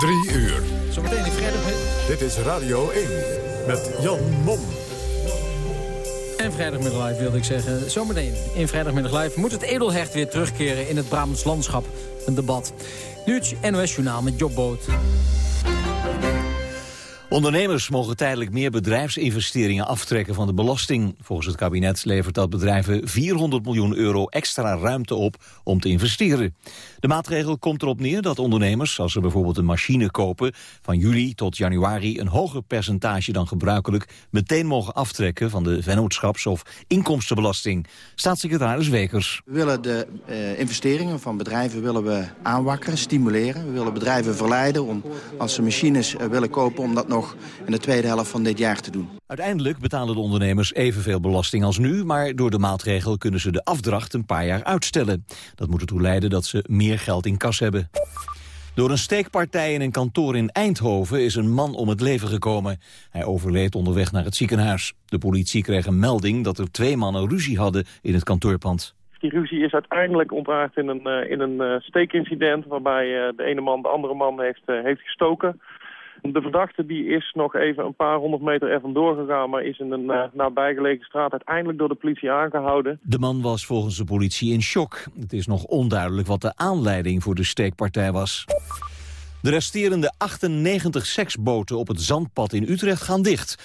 Drie uur. Zometeen in vrijdag. Dit is Radio 1 met Jan Mom. En vrijdagmiddag live wilde ik zeggen. Zometeen in vrijdagmiddag live moet het edelhecht weer terugkeren in het Brabants landschap. Een debat. Nu het NOS Journaal met Jobboot. Ondernemers mogen tijdelijk meer bedrijfsinvesteringen aftrekken van de belasting. Volgens het kabinet levert dat bedrijven 400 miljoen euro extra ruimte op om te investeren. De maatregel komt erop neer dat ondernemers, als ze bijvoorbeeld een machine kopen, van juli tot januari een hoger percentage dan gebruikelijk meteen mogen aftrekken van de vennootschaps- of inkomstenbelasting. Staatssecretaris Wekers. We willen de uh, investeringen van bedrijven willen we aanwakkeren, stimuleren. We willen bedrijven verleiden om, als ze machines uh, willen kopen, om dat nog in de tweede helft van dit jaar te doen. Uiteindelijk betalen de ondernemers evenveel belasting als nu... maar door de maatregel kunnen ze de afdracht een paar jaar uitstellen. Dat moet ertoe leiden dat ze meer geld in kas hebben. Door een steekpartij in een kantoor in Eindhoven is een man om het leven gekomen. Hij overleed onderweg naar het ziekenhuis. De politie kreeg een melding dat er twee mannen ruzie hadden in het kantoorpand. Die ruzie is uiteindelijk ontaard in een, uh, in een uh, steekincident... waarbij uh, de ene man de andere man heeft, heeft gestoken... De verdachte die is nog even een paar honderd meter er vandoor gegaan... maar is in een uh, nabijgelegen straat uiteindelijk door de politie aangehouden. De man was volgens de politie in shock. Het is nog onduidelijk wat de aanleiding voor de steekpartij was. De resterende 98 seksboten op het Zandpad in Utrecht gaan dicht.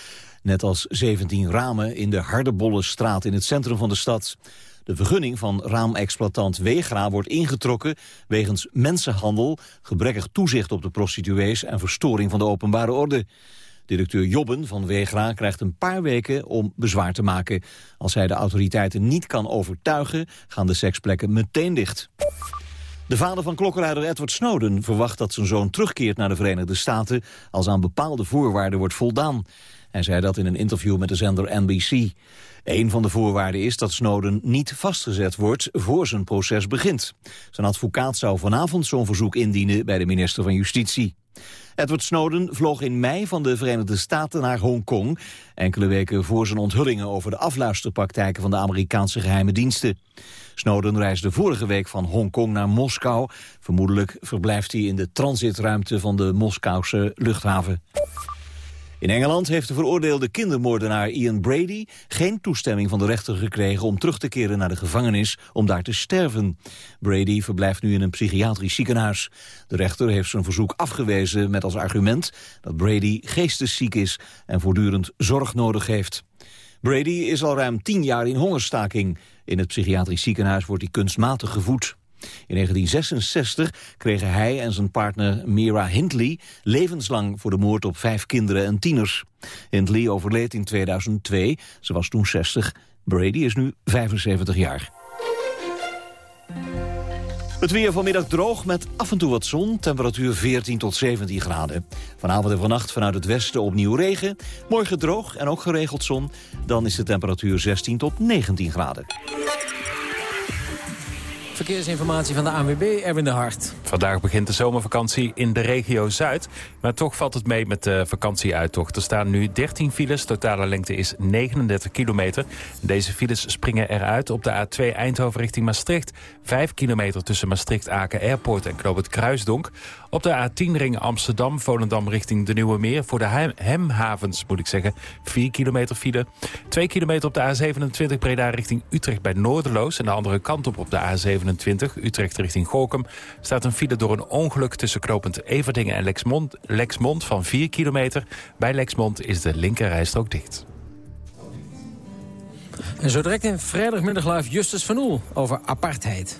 Net als 17 ramen in de Hardebollenstraat in het centrum van de stad. De vergunning van raamexploitant Wegra wordt ingetrokken... wegens mensenhandel, gebrekkig toezicht op de prostituees... en verstoring van de openbare orde. Directeur Jobben van Wegra krijgt een paar weken om bezwaar te maken. Als hij de autoriteiten niet kan overtuigen... gaan de seksplekken meteen dicht. De vader van klokkenluider Edward Snowden verwacht dat zijn zoon terugkeert naar de Verenigde Staten... als aan bepaalde voorwaarden wordt voldaan. Hij zei dat in een interview met de zender NBC. Een van de voorwaarden is dat Snowden niet vastgezet wordt voor zijn proces begint. Zijn advocaat zou vanavond zo'n verzoek indienen bij de minister van Justitie. Edward Snowden vloog in mei van de Verenigde Staten naar Hongkong... enkele weken voor zijn onthullingen over de afluisterpraktijken van de Amerikaanse geheime diensten. Snowden reisde vorige week van Hongkong naar Moskou. Vermoedelijk verblijft hij in de transitruimte van de Moskouse luchthaven. In Engeland heeft de veroordeelde kindermoordenaar Ian Brady geen toestemming van de rechter gekregen om terug te keren naar de gevangenis om daar te sterven. Brady verblijft nu in een psychiatrisch ziekenhuis. De rechter heeft zijn verzoek afgewezen met als argument dat Brady geestesziek is en voortdurend zorg nodig heeft. Brady is al ruim tien jaar in hongerstaking. In het psychiatrisch ziekenhuis wordt hij kunstmatig gevoed. In 1966 kregen hij en zijn partner Mira Hindley levenslang voor de moord op vijf kinderen en tieners. Hindley overleed in 2002, ze was toen 60. Brady is nu 75 jaar. Het weer vanmiddag droog met af en toe wat zon. Temperatuur 14 tot 17 graden. Vanavond en vannacht vanuit het westen opnieuw regen. Morgen droog en ook geregeld zon. Dan is de temperatuur 16 tot 19 graden. Verkeersinformatie van de ANWB, Erwin de Hart. Vandaag begint de zomervakantie in de regio Zuid. Maar toch valt het mee met de vakantieuittocht. Er staan nu 13 files, totale lengte is 39 kilometer. Deze files springen eruit op de A2 Eindhoven richting Maastricht. 5 kilometer tussen Maastricht-Aken Airport en Knoop het Kruisdonk. Op de A10-ring Amsterdam, Volendam richting de Nieuwe Meer. Voor de Hemhavens moet ik zeggen, 4 kilometer file. 2 kilometer op de A27 Breda richting Utrecht bij Noorderloos. En de andere kant op op de A27 Utrecht richting Gorkum... staat een file door een ongeluk tussen knopend Everdingen en Lexmond, Lexmond van 4 kilometer. Bij Lexmond is de linkerrijstrook dicht. En zo direct in vrijdagmiddag live Justus van Oel over apartheid.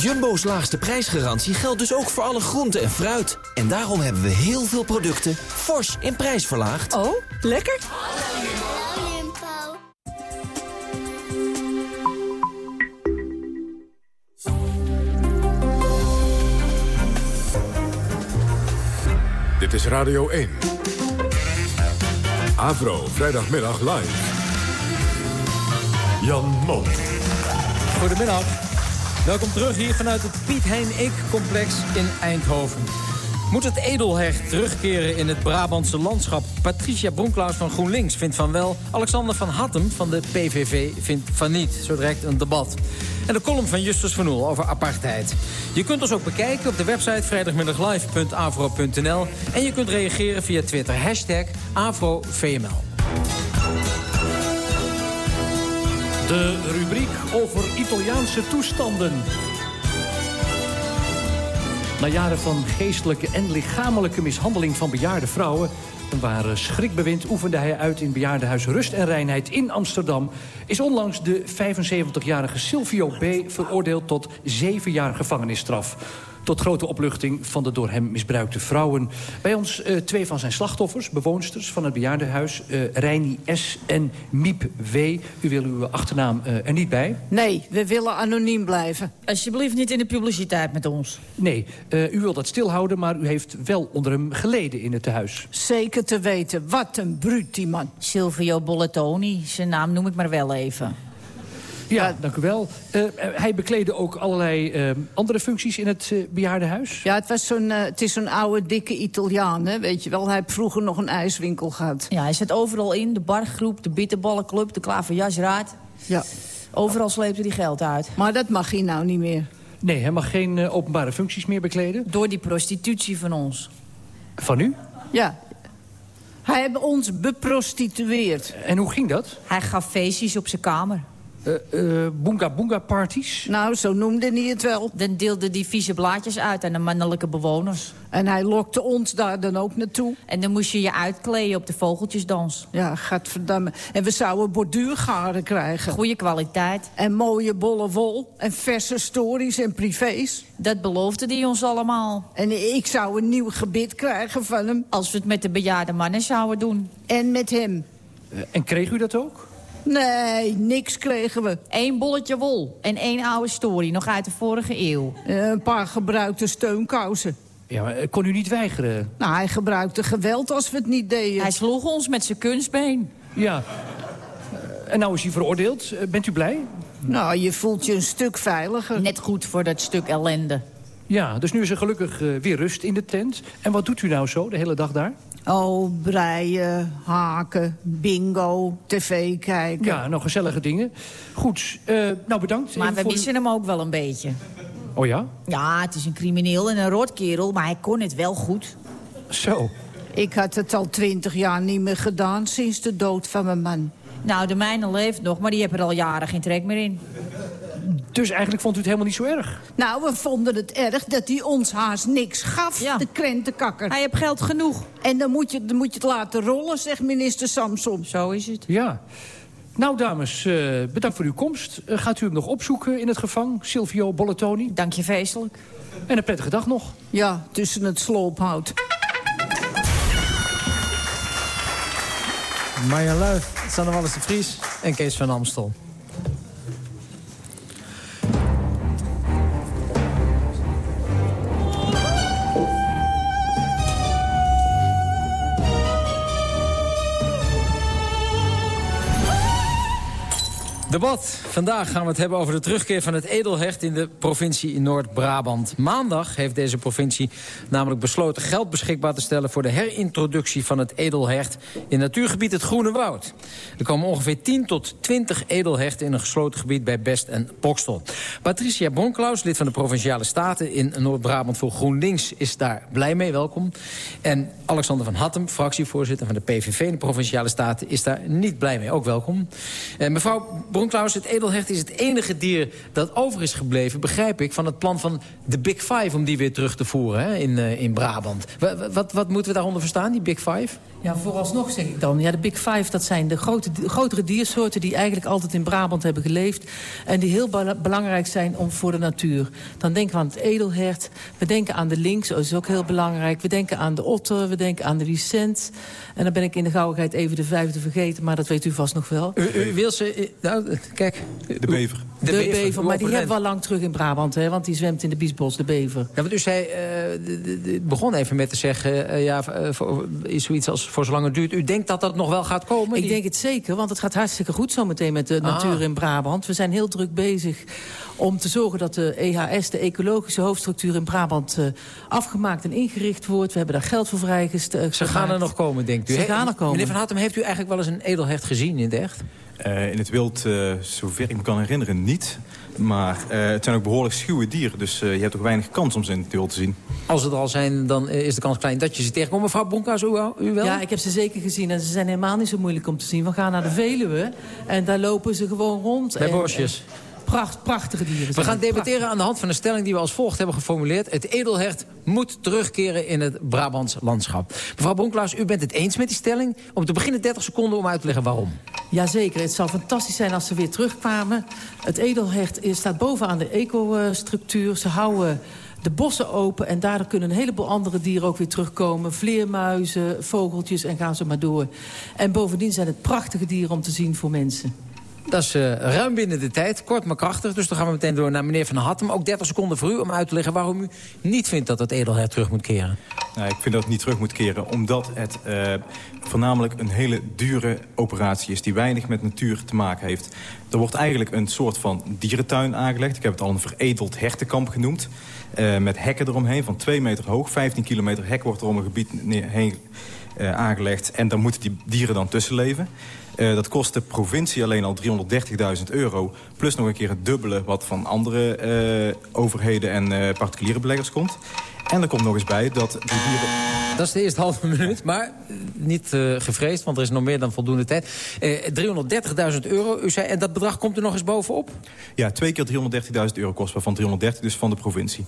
Jumbo's laagste prijsgarantie geldt dus ook voor alle groenten en fruit. En daarom hebben we heel veel producten fors in prijs verlaagd. Oh, lekker. Dit is Radio 1. Avro, vrijdagmiddag live. Jan Mol. Goedemiddag. Welkom terug hier vanuit het Piet Hein Eek complex in Eindhoven. Moet het edelhecht terugkeren in het Brabantse landschap? Patricia Bronklaus van GroenLinks vindt van wel. Alexander van Hattem van de PVV vindt van niet. Zo direct een debat. En de column van Justus van Oel over apartheid. Je kunt ons ook bekijken op de website vrijdagmiddaglive.avro.nl. En je kunt reageren via Twitter. Hashtag AvroVML. De rubriek over Italiaanse toestanden. Na jaren van geestelijke en lichamelijke mishandeling van bejaarde vrouwen... en waar schrikbewind oefende hij uit in bejaardenhuis Rust en Reinheid in Amsterdam... is onlangs de 75-jarige Silvio B. veroordeeld tot zeven jaar gevangenisstraf tot grote opluchting van de door hem misbruikte vrouwen. Bij ons uh, twee van zijn slachtoffers, bewoonsters van het bejaardenhuis... Uh, Reini S. en Miep W. U wil uw achternaam uh, er niet bij? Nee, we willen anoniem blijven. Alsjeblieft niet in de publiciteit met ons. Nee, u wilt dat stilhouden, maar u heeft wel onder hem geleden in het tehuis. Zeker te weten. Wat een bruut, die man. Silvio Bolletoni, zijn naam noem ik maar wel even. Ja, dank u wel. Uh, hij bekleedde ook allerlei uh, andere functies in het uh, bejaardenhuis? Ja, het, was zo'n, het is zo'n oude, dikke Italiaan, hè, weet je wel. Hij heeft vroeger nog een ijswinkel gehad. Ja, hij zit overal in. De bargroep, de bitterballenclub, de klaverjasraad. Ja. Overal sleepte hij geld uit. Maar dat mag hij nou niet meer. Nee, hij mag geen openbare functies meer bekleden? Door die prostitutie van ons. Van u? Ja, hij heeft ons beprostitueerd. En hoe ging dat? Hij gaf feestjes op zijn kamer. Uh, uh, boonga boonga parties? Nou, zo noemde hij het wel. Dan deelde die vieze blaadjes uit aan de mannelijke bewoners. En hij lokte ons daar dan ook naartoe. En dan moest je je uitkleden op de vogeltjesdans. Ja, gadverdamme. En we zouden borduurgaren krijgen. Goede kwaliteit. En mooie bolle wol. En verse stories en privés. Dat beloofde hij ons allemaal. En ik zou een nieuw gebit krijgen van hem. Als we het met de bejaarde mannen zouden doen. En met hem. Uh, en kreeg u dat ook? Nee, niks kregen we. Eén bolletje wol en één oude story, nog uit de vorige eeuw. Uh, een paar gebruikte steunkousen. Ja, maar kon u niet weigeren? Nou, hij gebruikte geweld als we het niet deden. Hij sloeg ons met zijn kunstbeen. Ja. Uh, en nou is hij veroordeeld. Bent u blij? Nou, je voelt je een stuk veiliger. Net goed voor dat stuk ellende. Ja, dus nu is er gelukkig weer rust in de tent. En wat doet u nou zo de hele dag daar? Oh, breien, haken, bingo, tv kijken. Ja, nog gezellige dingen. Goed, uh, nou bedankt. Maar we missen hem ook wel een beetje. Oh ja? Ja, het is een crimineel en een rotkerel, maar hij kon het wel goed. Zo. Ik had het al twintig jaar niet meer gedaan sinds de dood van mijn man. Nou, de mijne leeft nog, maar die heeft er al jaren geen trek meer in. Dus eigenlijk vond u het helemaal niet zo erg? Nou, we vonden het erg dat hij ons haast niks gaf, ja. de krentenkakker. Hij heeft geld genoeg. En dan moet, je, dan moet je het laten rollen, zegt minister Samson. Zo is het. Ja. Nou, dames, uh, bedankt voor uw komst. Uh, gaat u hem nog opzoeken in het gevang, Silvio Bolletoni? Dank je feestelijk. En een prettige dag nog. Ja, tussen het sloophout. Marja Luif, Sanne Wallis de Vries en Kees van Amstel. Vandaag gaan we het hebben over de terugkeer van het edelhecht in de provincie in Noord-Brabant. Maandag heeft deze provincie namelijk besloten geld beschikbaar te stellen... voor de herintroductie van het edelhecht in natuurgebied het Groene Woud. Er komen ongeveer 10 tot 20 edelhechten in een gesloten gebied bij Best en Bokstel. Patricia Bronklaus, lid van de Provinciale Staten in Noord-Brabant voor GroenLinks... is daar blij mee, welkom. En Alexander van Hattem, fractievoorzitter van de PVV in de Provinciale Staten... is daar niet blij mee, ook welkom. En mevrouw Bronklaus, het edelhecht is het enige dier dat over is gebleven... begrijp ik, van het plan van de Big Five om die weer terug te voeren hè, in, uh, in Brabant. Wat, wat, wat moeten we daaronder verstaan, die Big Five? Ja, vooralsnog zeg ik dan. Ja, de Big Five, dat zijn de grote, de grotere diersoorten... die eigenlijk altijd in Brabant hebben geleefd... en die heel be belangrijk zijn om, voor de natuur. Dan denken we aan het edelhert. We denken aan de lynx, dat is ook heel belangrijk. We denken aan de otter, we denken aan de vicent. En dan ben ik in de gauwigheid even de vijfde vergeten... maar dat weet u vast nog wel. U, u wil ze... Nou, kijk. De bever. De, bever, maar die hebben we al lang terug in Brabant, hè, want die zwemt in de Biesbos, de bever. Ja, want u zei, eh, de- de- de- begon even met te zeggen... eh, ja, eh, voor, is zoiets als voor zolang het duurt. U denkt dat dat nog wel gaat komen? Ik die- denk het zeker, want het gaat hartstikke goed zometeen met de Ah. natuur in Brabant. We zijn heel druk bezig om te zorgen dat de EHS, de ecologische hoofdstructuur in Brabant, eh, afgemaakt en ingericht wordt. We hebben daar geld voor vrijgesteld. Ze gaan er nog komen, denkt u? Ze gaan er komen. Meneer Van Hattem, heeft u eigenlijk wel eens een edelhecht gezien in het echt? Eh, in het wild, eh, zover ik me kan herinneren, niet. Maar eh, het zijn ook behoorlijk schuwe dieren. Dus eh, je hebt ook weinig kans om ze in het wild te zien. Als het er al zijn, dan is de kans klein dat je ze tegenkomt. Mevrouw Bronkaas, u, wel- u wel? Ja, ik heb ze zeker gezien en ze zijn helemaal niet zo moeilijk om te zien. We gaan naar de Veluwe en daar lopen ze gewoon rond. Bij En- bosjes. en Pracht, prachtige dieren. We gaan debatteren aan de hand van een stelling die we als volgt hebben geformuleerd. Het edelhert moet terugkeren in het Brabants landschap. Mevrouw Bronklaas, u bent het eens met die stelling. Om te beginnen 30 seconden om uit te leggen waarom. Jazeker, het zou fantastisch zijn als ze weer terugkwamen. Het edelhecht is- staat bovenaan de ecostructuur. Ze houden de bossen open en daardoor kunnen een heleboel andere dieren ook weer terugkomen. Vleermuizen, vogeltjes en gaan ze maar door. En bovendien zijn het prachtige dieren om te zien voor mensen. Dat is eh, ruim binnen de tijd, kort maar krachtig. Dus dan gaan we meteen door naar meneer Van Hattem. Ook 30 seconden voor u om uit te leggen waarom u niet vindt dat het edelhert terug moet keren. Nou, ik vind dat het niet terug moet keren, omdat het eh, voornamelijk een hele dure operatie is... die weinig met natuur te maken heeft. Er wordt eigenlijk een soort van dierentuin aangelegd. Ik heb het al een veredeld hertenkamp genoemd. eh, met hekken eromheen van 2 meter hoog. 15 kilometer hek wordt er om een gebied heen aangelegd. En daar moeten die dieren dan tussen leven. Eh, dat kost de provincie alleen al 330.000 euro. Plus nog een keer het dubbele wat van andere eh, overheden en eh, particuliere beleggers komt. En er komt nog eens bij dat de dieren... Dat is de eerste halve minuut, maar niet gevreesd, want er is nog meer dan voldoende tijd. Eh 330.000 euro, u zei, en dat bedrag komt er nog eens bovenop? Ja, twee keer 330.000 euro kost, waarvan 330 dus van de provincie.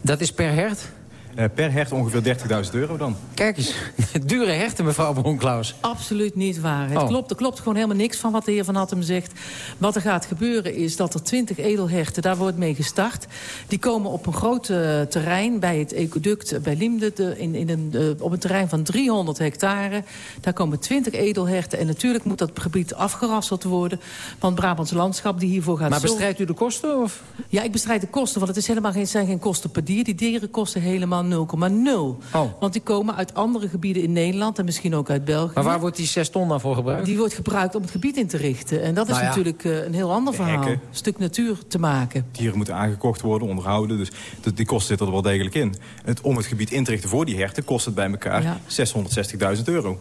Dat is per hert? Eh, per hert ongeveer 30.000 euro dan. Kijk eens, dure herten, mevrouw Bronklaus. Absoluut niet waar. Het Oh. klopt, er klopt gewoon helemaal niks van wat de heer Van Hattem zegt. Wat er gaat gebeuren is dat er 20 edelherten, daar wordt mee gestart. Die komen op een groot eh, terrein bij het ecoduct bij Liemde... de- in, in een, eh, op een terrein van 300 hectare. Daar komen 20 edelherten. En natuurlijk moet dat gebied afgerasseld worden. Want Brabants Landschap die hiervoor gaat Maar bestrijdt u de kosten? Of? Ja, ik bestrijd de kosten, want het is helemaal geen, zijn geen kosten per dier. Die dieren kosten helemaal 0,0. Want die komen uit andere gebieden in Nederland en misschien ook uit België. Maar waar wordt die 6 ton dan voor gebruikt? Die wordt gebruikt om het gebied in te richten. En dat is Nou ja. natuurlijk eh, een heel ander verhaal. hekken. Stuk natuur te maken. Dieren moeten aangekocht worden, onderhouden. Dus de- die kosten zitten er wel degelijk in. Het, om het gebied in te richten voor die herten kost het bij elkaar Ja. 660.000 euro.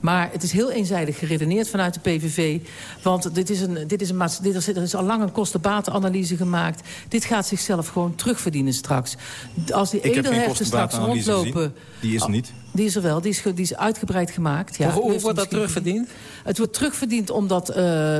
Maar het is heel eenzijdig geredeneerd vanuit de PVV. Want dit is een, dit is een, dit is, er is al lang een kosten-batenanalyse gemaakt. Dit gaat zichzelf gewoon terugverdienen straks. Als die Ik edelherten straks rondlopen... gezien. Die is niet. Die is er wel, die is, die is uitgebreid gemaakt. Ja, Hoe- wordt dat terugverdiend? Het wordt terugverdiend omdat eh,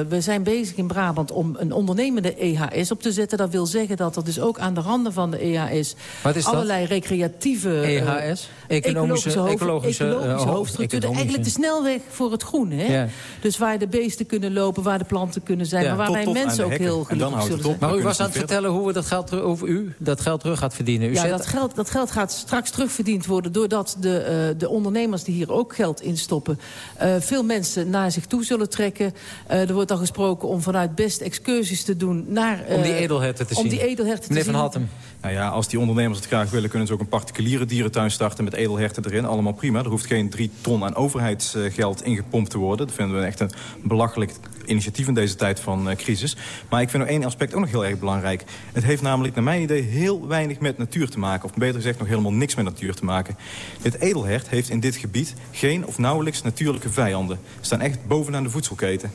we zijn bezig in Brabant... om een ondernemende EHS op te zetten. Dat wil zeggen dat er dus ook aan de randen van de EHS... Wat is dat? allerlei recreatieve... eh, EHS? Economische- hoofd- ecologische, eh, ecologische hoofdstructuur. Eigenlijk de snelweg voor het groen. Hè? Ja. Dus waar de beesten kunnen lopen, waar de planten kunnen zijn... Ja. maar waar Tot- wij tot mensen ook heel gelukkig zullen zijn. Maar u was aan het vertellen hoe we dat geld, hoe u dat geld terug gaat verdienen. U Ja, dat geld, dat geld gaat straks terugverdiend worden... doordat de, eh, de ondernemers die hier ook geld instoppen... eh, veel mensen naar zich toe zullen trekken. Eh, er wordt al gesproken om vanuit best excursies te doen naar... Om die eh, edelherten te om zien. die edelherten te Meneer Van zien. Hattem. Nou ja, als die ondernemers het graag willen... kunnen ze ook een particuliere dierentuin starten met edelherten erin. Allemaal prima. Er hoeft geen drie ton aan overheidsgeld ingepompt te worden. Dat vinden we echt een belachelijk initiatief in deze tijd van eh, crisis. Maar ik vind nog één aspect ook nog heel erg belangrijk. Het heeft namelijk naar mijn idee heel weinig met natuur te maken. Of beter gezegd nog helemaal niks met natuur te maken. Dit edelhert heeft in dit gebied geen of nauwelijks natuurlijke vijanden. Ze staan echt bovenaan de voedselketen.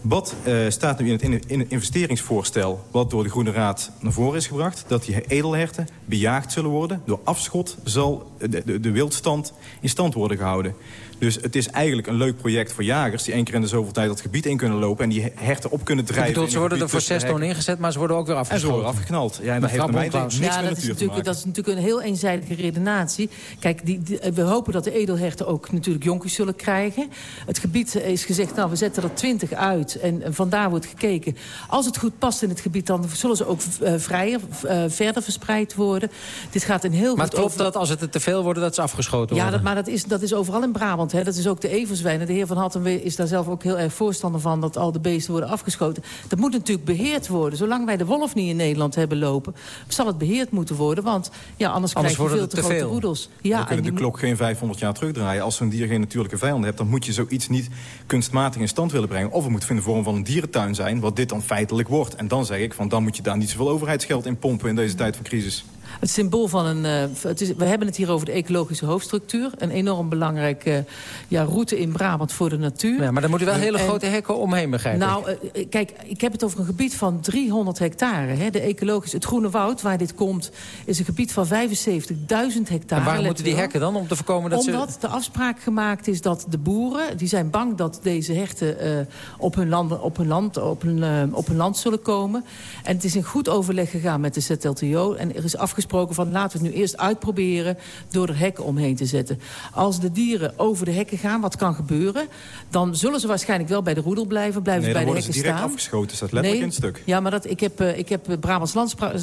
Wat eh, staat nu in het, in, het investeringsvoorstel... wat door de Groene Raad naar voren is gebracht... dat die edelherten bejaagd zullen worden. Door afschot zal de, de, de wildstand in stand worden gehouden. Dus het is eigenlijk een leuk project voor jagers... die één keer in de zoveel tijd dat gebied in kunnen lopen... en die herten op kunnen drijven. bedoel, in ze worden er voor 6 tussen ton ingezet, maar ze worden ook weer En ze afgeschoten. worden afgeknald. Ja, en dat heeft niks Ja, met dat is, natuurlijk, dat is natuurlijk een heel eenzijdige redenatie. Kijk, die, die- we hopen dat de edelherten ook natuurlijk jonkjes zullen krijgen. Het gebied is gezegd, nou, we zetten er twintig uit. En, en vandaar wordt gekeken. Als het goed past in het gebied, dan zullen ze ook eh, vrijer, eh, verder verspreid worden. Dit gaat een heel Maar goed klopt over- dat als het er te veel worden, dat ze afgeschoten Ja, worden? dat, maar dat is, dat is overal in Brabant Hè, dat is ook de everzwijn. De heer Van Hattem is daar zelf ook heel erg voorstander van... dat al de beesten worden afgeschoten. Dat moet natuurlijk beheerd worden. Zolang wij de wolf niet in Nederland hebben lopen... zal het beheerd moeten worden, want ja, anders, anders krijg je veel te, te, grote roedels. Ja, we kunnen en de klok geen 500 jaar terugdraaien. Als zo'n dier geen natuurlijke vijanden hebt... dan moet je zoiets niet kunstmatig in stand willen brengen. Of het moet in de vorm van een dierentuin zijn... wat dit dan feitelijk wordt. En dan zeg ik, van dan moet je daar niet zoveel overheidsgeld in pompen... in deze tijd van crisis. Het symbool van een... eh, het is, we hebben het hier over de ecologische hoofdstructuur. Een enorm belangrijke ja, route in Brabant voor de natuur. Ja, maar daar moeten wel hele En- grote hekken omheen, begrijp ik. Nou, eh, kijk, ik heb het over een gebied van 300 hectare. Hè. De ecologisch, het Groene Woud, waar dit komt, is een gebied van 75.000 hectare. en waar let moeten die hekken dan om te voorkomen dat Omdat ze... de afspraak gemaakt is dat de boeren... die zijn bang dat deze herten eh, op, hun landen, op, hun land, op, hun, eh, op hun land zullen komen. En het is in goed overleg gegaan met de ZLTO. En er is afgesproken van laten we het nu eerst uitproberen... door er hekken omheen te zetten. Als de dieren over de hekken gaan, wat kan gebeuren... dan zullen ze waarschijnlijk wel bij de roedel blijven. Blijven Nee, bij de worden ze hekken direct staan. afgeschoten. staat letterlijk Nee, in het stuk. Ja, maar dat, ik heb, eh, ik heb eh, Brabants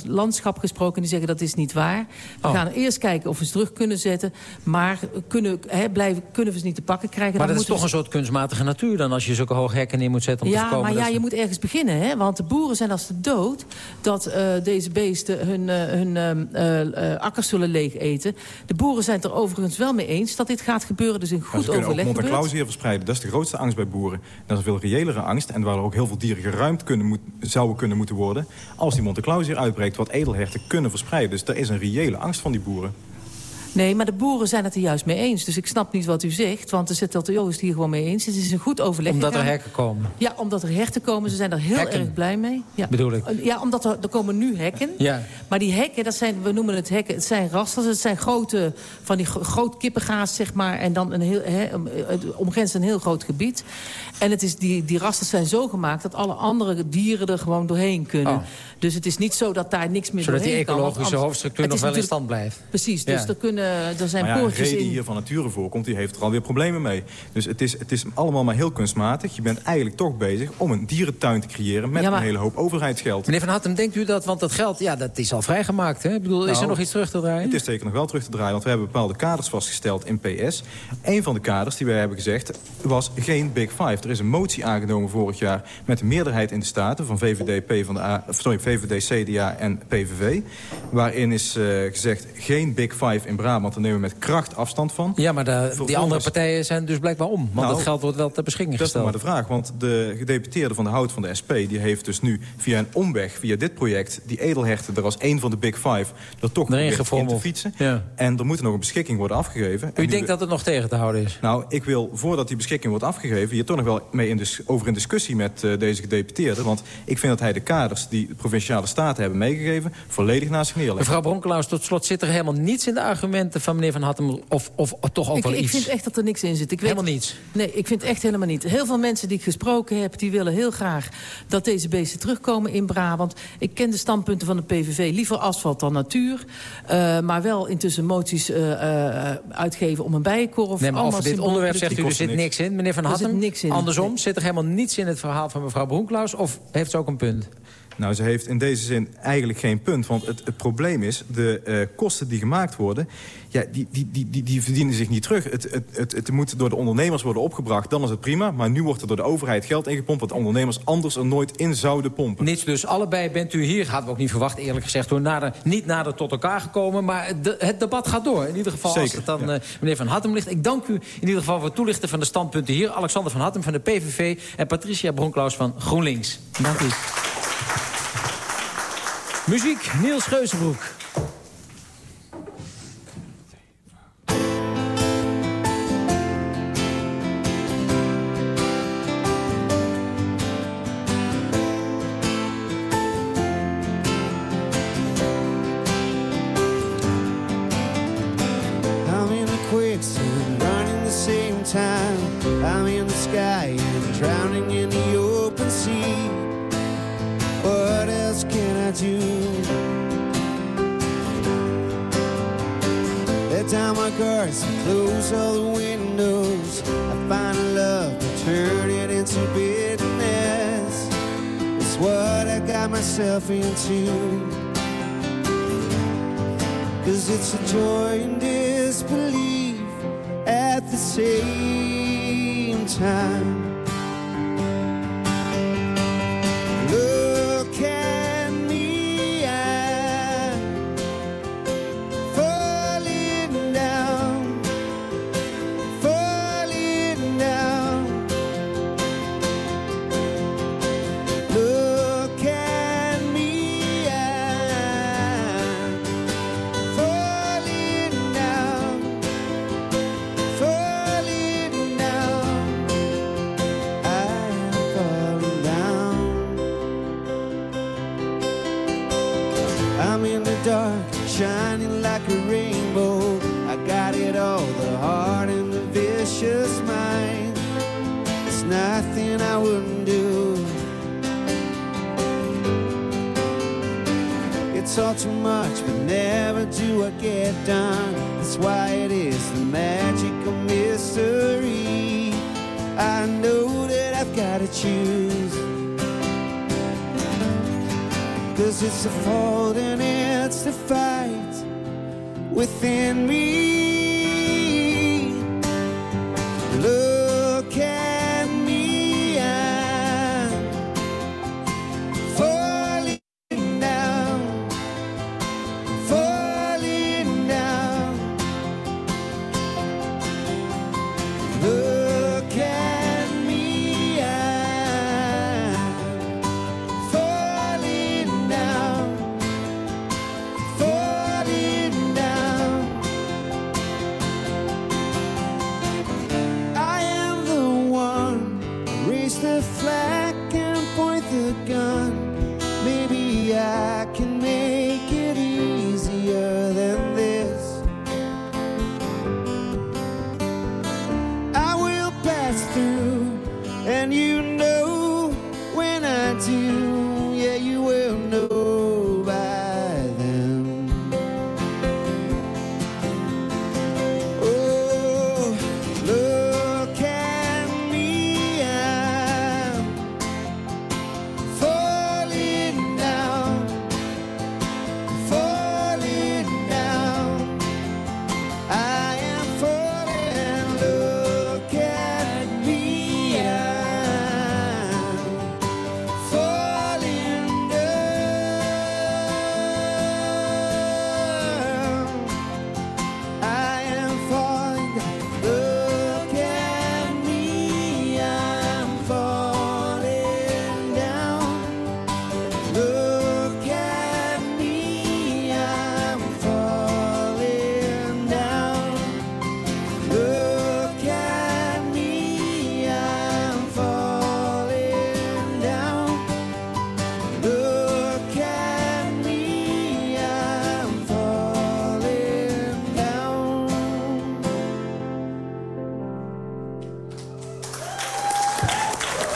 Landschap gesproken... en die zeggen dat is niet waar. We Oh. gaan eerst kijken of we ze terug kunnen zetten. Maar kunnen, hè, blijven, kunnen we ze niet te pakken krijgen... Maar dan dat is toch een soort kunstmatige natuur dan... als je zulke hoge hekken neer moet zetten om te ja, voorkomen... maar ja, je moet ergens beginnen, hè? Want de boeren zijn als de dood dat eh, deze beesten hun, hun eh, eh, akkers zullen leeg eten. De boeren zijn het er overigens wel mee eens dat dit gaat gebeuren. Dus in Maar goed ze kunnen ook overleg klauwzeer verspreiden. Dat is de grootste angst bij boeren. Dat is een veel reëlere angst. En waar er ook heel veel dieren geruimd kunnen, moet, zouden kunnen moeten worden... als die klauwzeer uitbreekt, wat edelherten kunnen verspreiden. Dus er is een reële angst van die boeren. Nee, maar de boeren zijn het er juist mee eens. Dus ik snap niet wat u zegt, want de ZLTO is het hier gewoon mee eens. Het is een goed overleg Omdat er hekken komen. Ja, omdat er herten komen. Ze zijn er heel Hekken. erg blij mee. Ja. Bedoel ik. Ja, omdat er, er komen nu hekken. Ja. Maar die hekken, dat zijn, we noemen het hekken, het zijn rasters. Het zijn grote, van die gro- groot kippengaas, zeg maar. En dan een heel, het omgrenst een heel groot gebied. En het is, die, die rasters zijn zo gemaakt dat alle andere dieren er gewoon doorheen kunnen. Oh. Dus het is niet zo dat daar niks meer Zodat die doorheen kan. want ecologische anders- hoofdstructuur nog wel in stand blijft. Precies, dus Ja. er, kunnen, er zijn Maar ja, poortjes die hier van nature voorkomt, die heeft er alweer problemen mee. Dus het is, het is allemaal maar heel kunstmatig. Je bent eigenlijk toch bezig om een dierentuin te creëren... met Ja, maar- een hele hoop overheidsgeld. Meneer Van Hattem, denkt u dat, want dat geld, ja, dat is al vrijgemaakt, hè? Ik bedoel, is er Nou, nog iets terug te draaien? Het is zeker nog wel terug te draaien, want we hebben bepaalde kaders vastgesteld in PS. Een van de kaders die wij hebben gezegd was geen Big Five. Er is een motie aangenomen vorig jaar met een meerderheid in de Staten... van VVD, P van de A, sorry, VVD, CDA en PVV. Waarin is eh, gezegd geen Big Five in Brabant. Daar nemen we met kracht afstand van. Ja, maar de, die andere partijen zijn dus blijkbaar om. Want Nou, dat geld wordt wel ter beschikking Dat is gesteld. maar de vraag, want de gedeputeerde van de Hout van de SP... die heeft dus nu via een omweg, via dit project... die edelherten er als één van de Big Five er toch in te fietsen. Ja. En er moet nog een beschikking worden afgegeven. En U denkt we- dat het nog tegen te houden is? Nou, ik wil, voordat die beschikking wordt afgegeven... hier toch nog wel mee in dis- over in discussie met eh, deze gedeputeerde. Want ik vind dat hij de kaders die de Provinciale Staten hebben meegegeven... volledig naast zich neerlegt. Mevrouw Bronkelaus, tot slot zit er helemaal niets in de argumenten van meneer Van Hattem... of, of, toch ook Ik, wel ik iets? vind echt dat er niks in zit. Ik weet, Helemaal niets? Nee, ik vind echt helemaal niet. Heel veel mensen die ik gesproken heb... die willen heel graag dat deze beesten terugkomen in Brabant. Ik ken de standpunten van de PVV. Liever asfalt dan natuur. Eh, maar wel intussen moties eh, eh, uitgeven om een bijenkorf. Nee, maar Allemaal over dit onderwerp zegt u, er zit niks. niks in. Meneer Van Er zit Hattem, niks in. andersom, Nee. zit er helemaal niets in het verhaal van mevrouw Bronkelaus? Of heeft ze ook een punt? Nou, ze heeft in deze zin eigenlijk geen punt. Want het, het probleem is, de eh, kosten die gemaakt worden... Ja, die, die, die, die, die verdienen zich niet terug. Het, het, het, het moet door de ondernemers worden opgebracht, dan is het prima. Maar nu wordt er door de overheid geld ingepompt... wat ondernemers anders er nooit in zouden pompen. Niets dus. Allebei bent u hier, hadden we ook niet verwacht eerlijk gezegd... Door nader, niet nader tot elkaar gekomen. Maar de- het debat gaat door. In ieder geval als het dan ja. eh, meneer Van Hattem ligt. Ik dank u in ieder geval voor het toelichten van de standpunten hier. Alexander van Hattem van de PVV en Patricia Bronklaus van GroenLinks. Dank u. Muziek, Niels Geuzenbroek. Nothing I wouldn't do. It's all too much, but never do I get done. That's why it is the magic of mystery. I know that I've got to choose. Cause it's a fault and it's the fight within me.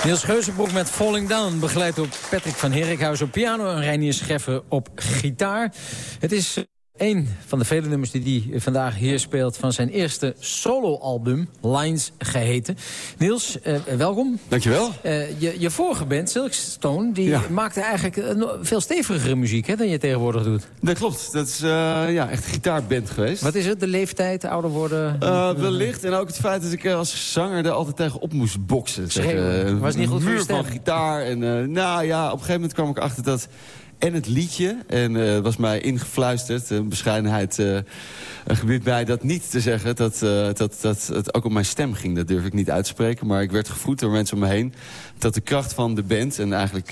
Niels Geuzenbroek met Falling Down, begeleid door Patrick van Herikhuis op piano en Reinier Scheffer op gitaar. Het is een van de vele nummers die hij vandaag hier speelt van zijn eerste soloalbum, Lines geheten. Niels, eh, welkom. Dankjewel. Eh je, je vorige band, Silkstone, die maakte eigenlijk eh, veel stevigere muziek hè, dan je tegenwoordig doet. Dat klopt. Dat is ja, echt een gitaarband geweest. Wat is het, de leeftijd, ouder worden? Wellicht. En ook het feit dat ik als zanger er altijd tegen op moest boksen. Schreeuwen. Was niet goed voor je muur van stem. gitaar. En, nou ja, op een gegeven moment kwam ik achter dat... En het liedje, en het was mij ingefluisterd, een bescheidenheid eh een gebied bij dat niet te zeggen dat, eh, dat, dat het ook om mijn stem ging. Dat durf ik niet uit te spreken, maar ik werd gevoed door mensen om me heen. Dat de kracht van de band en eigenlijk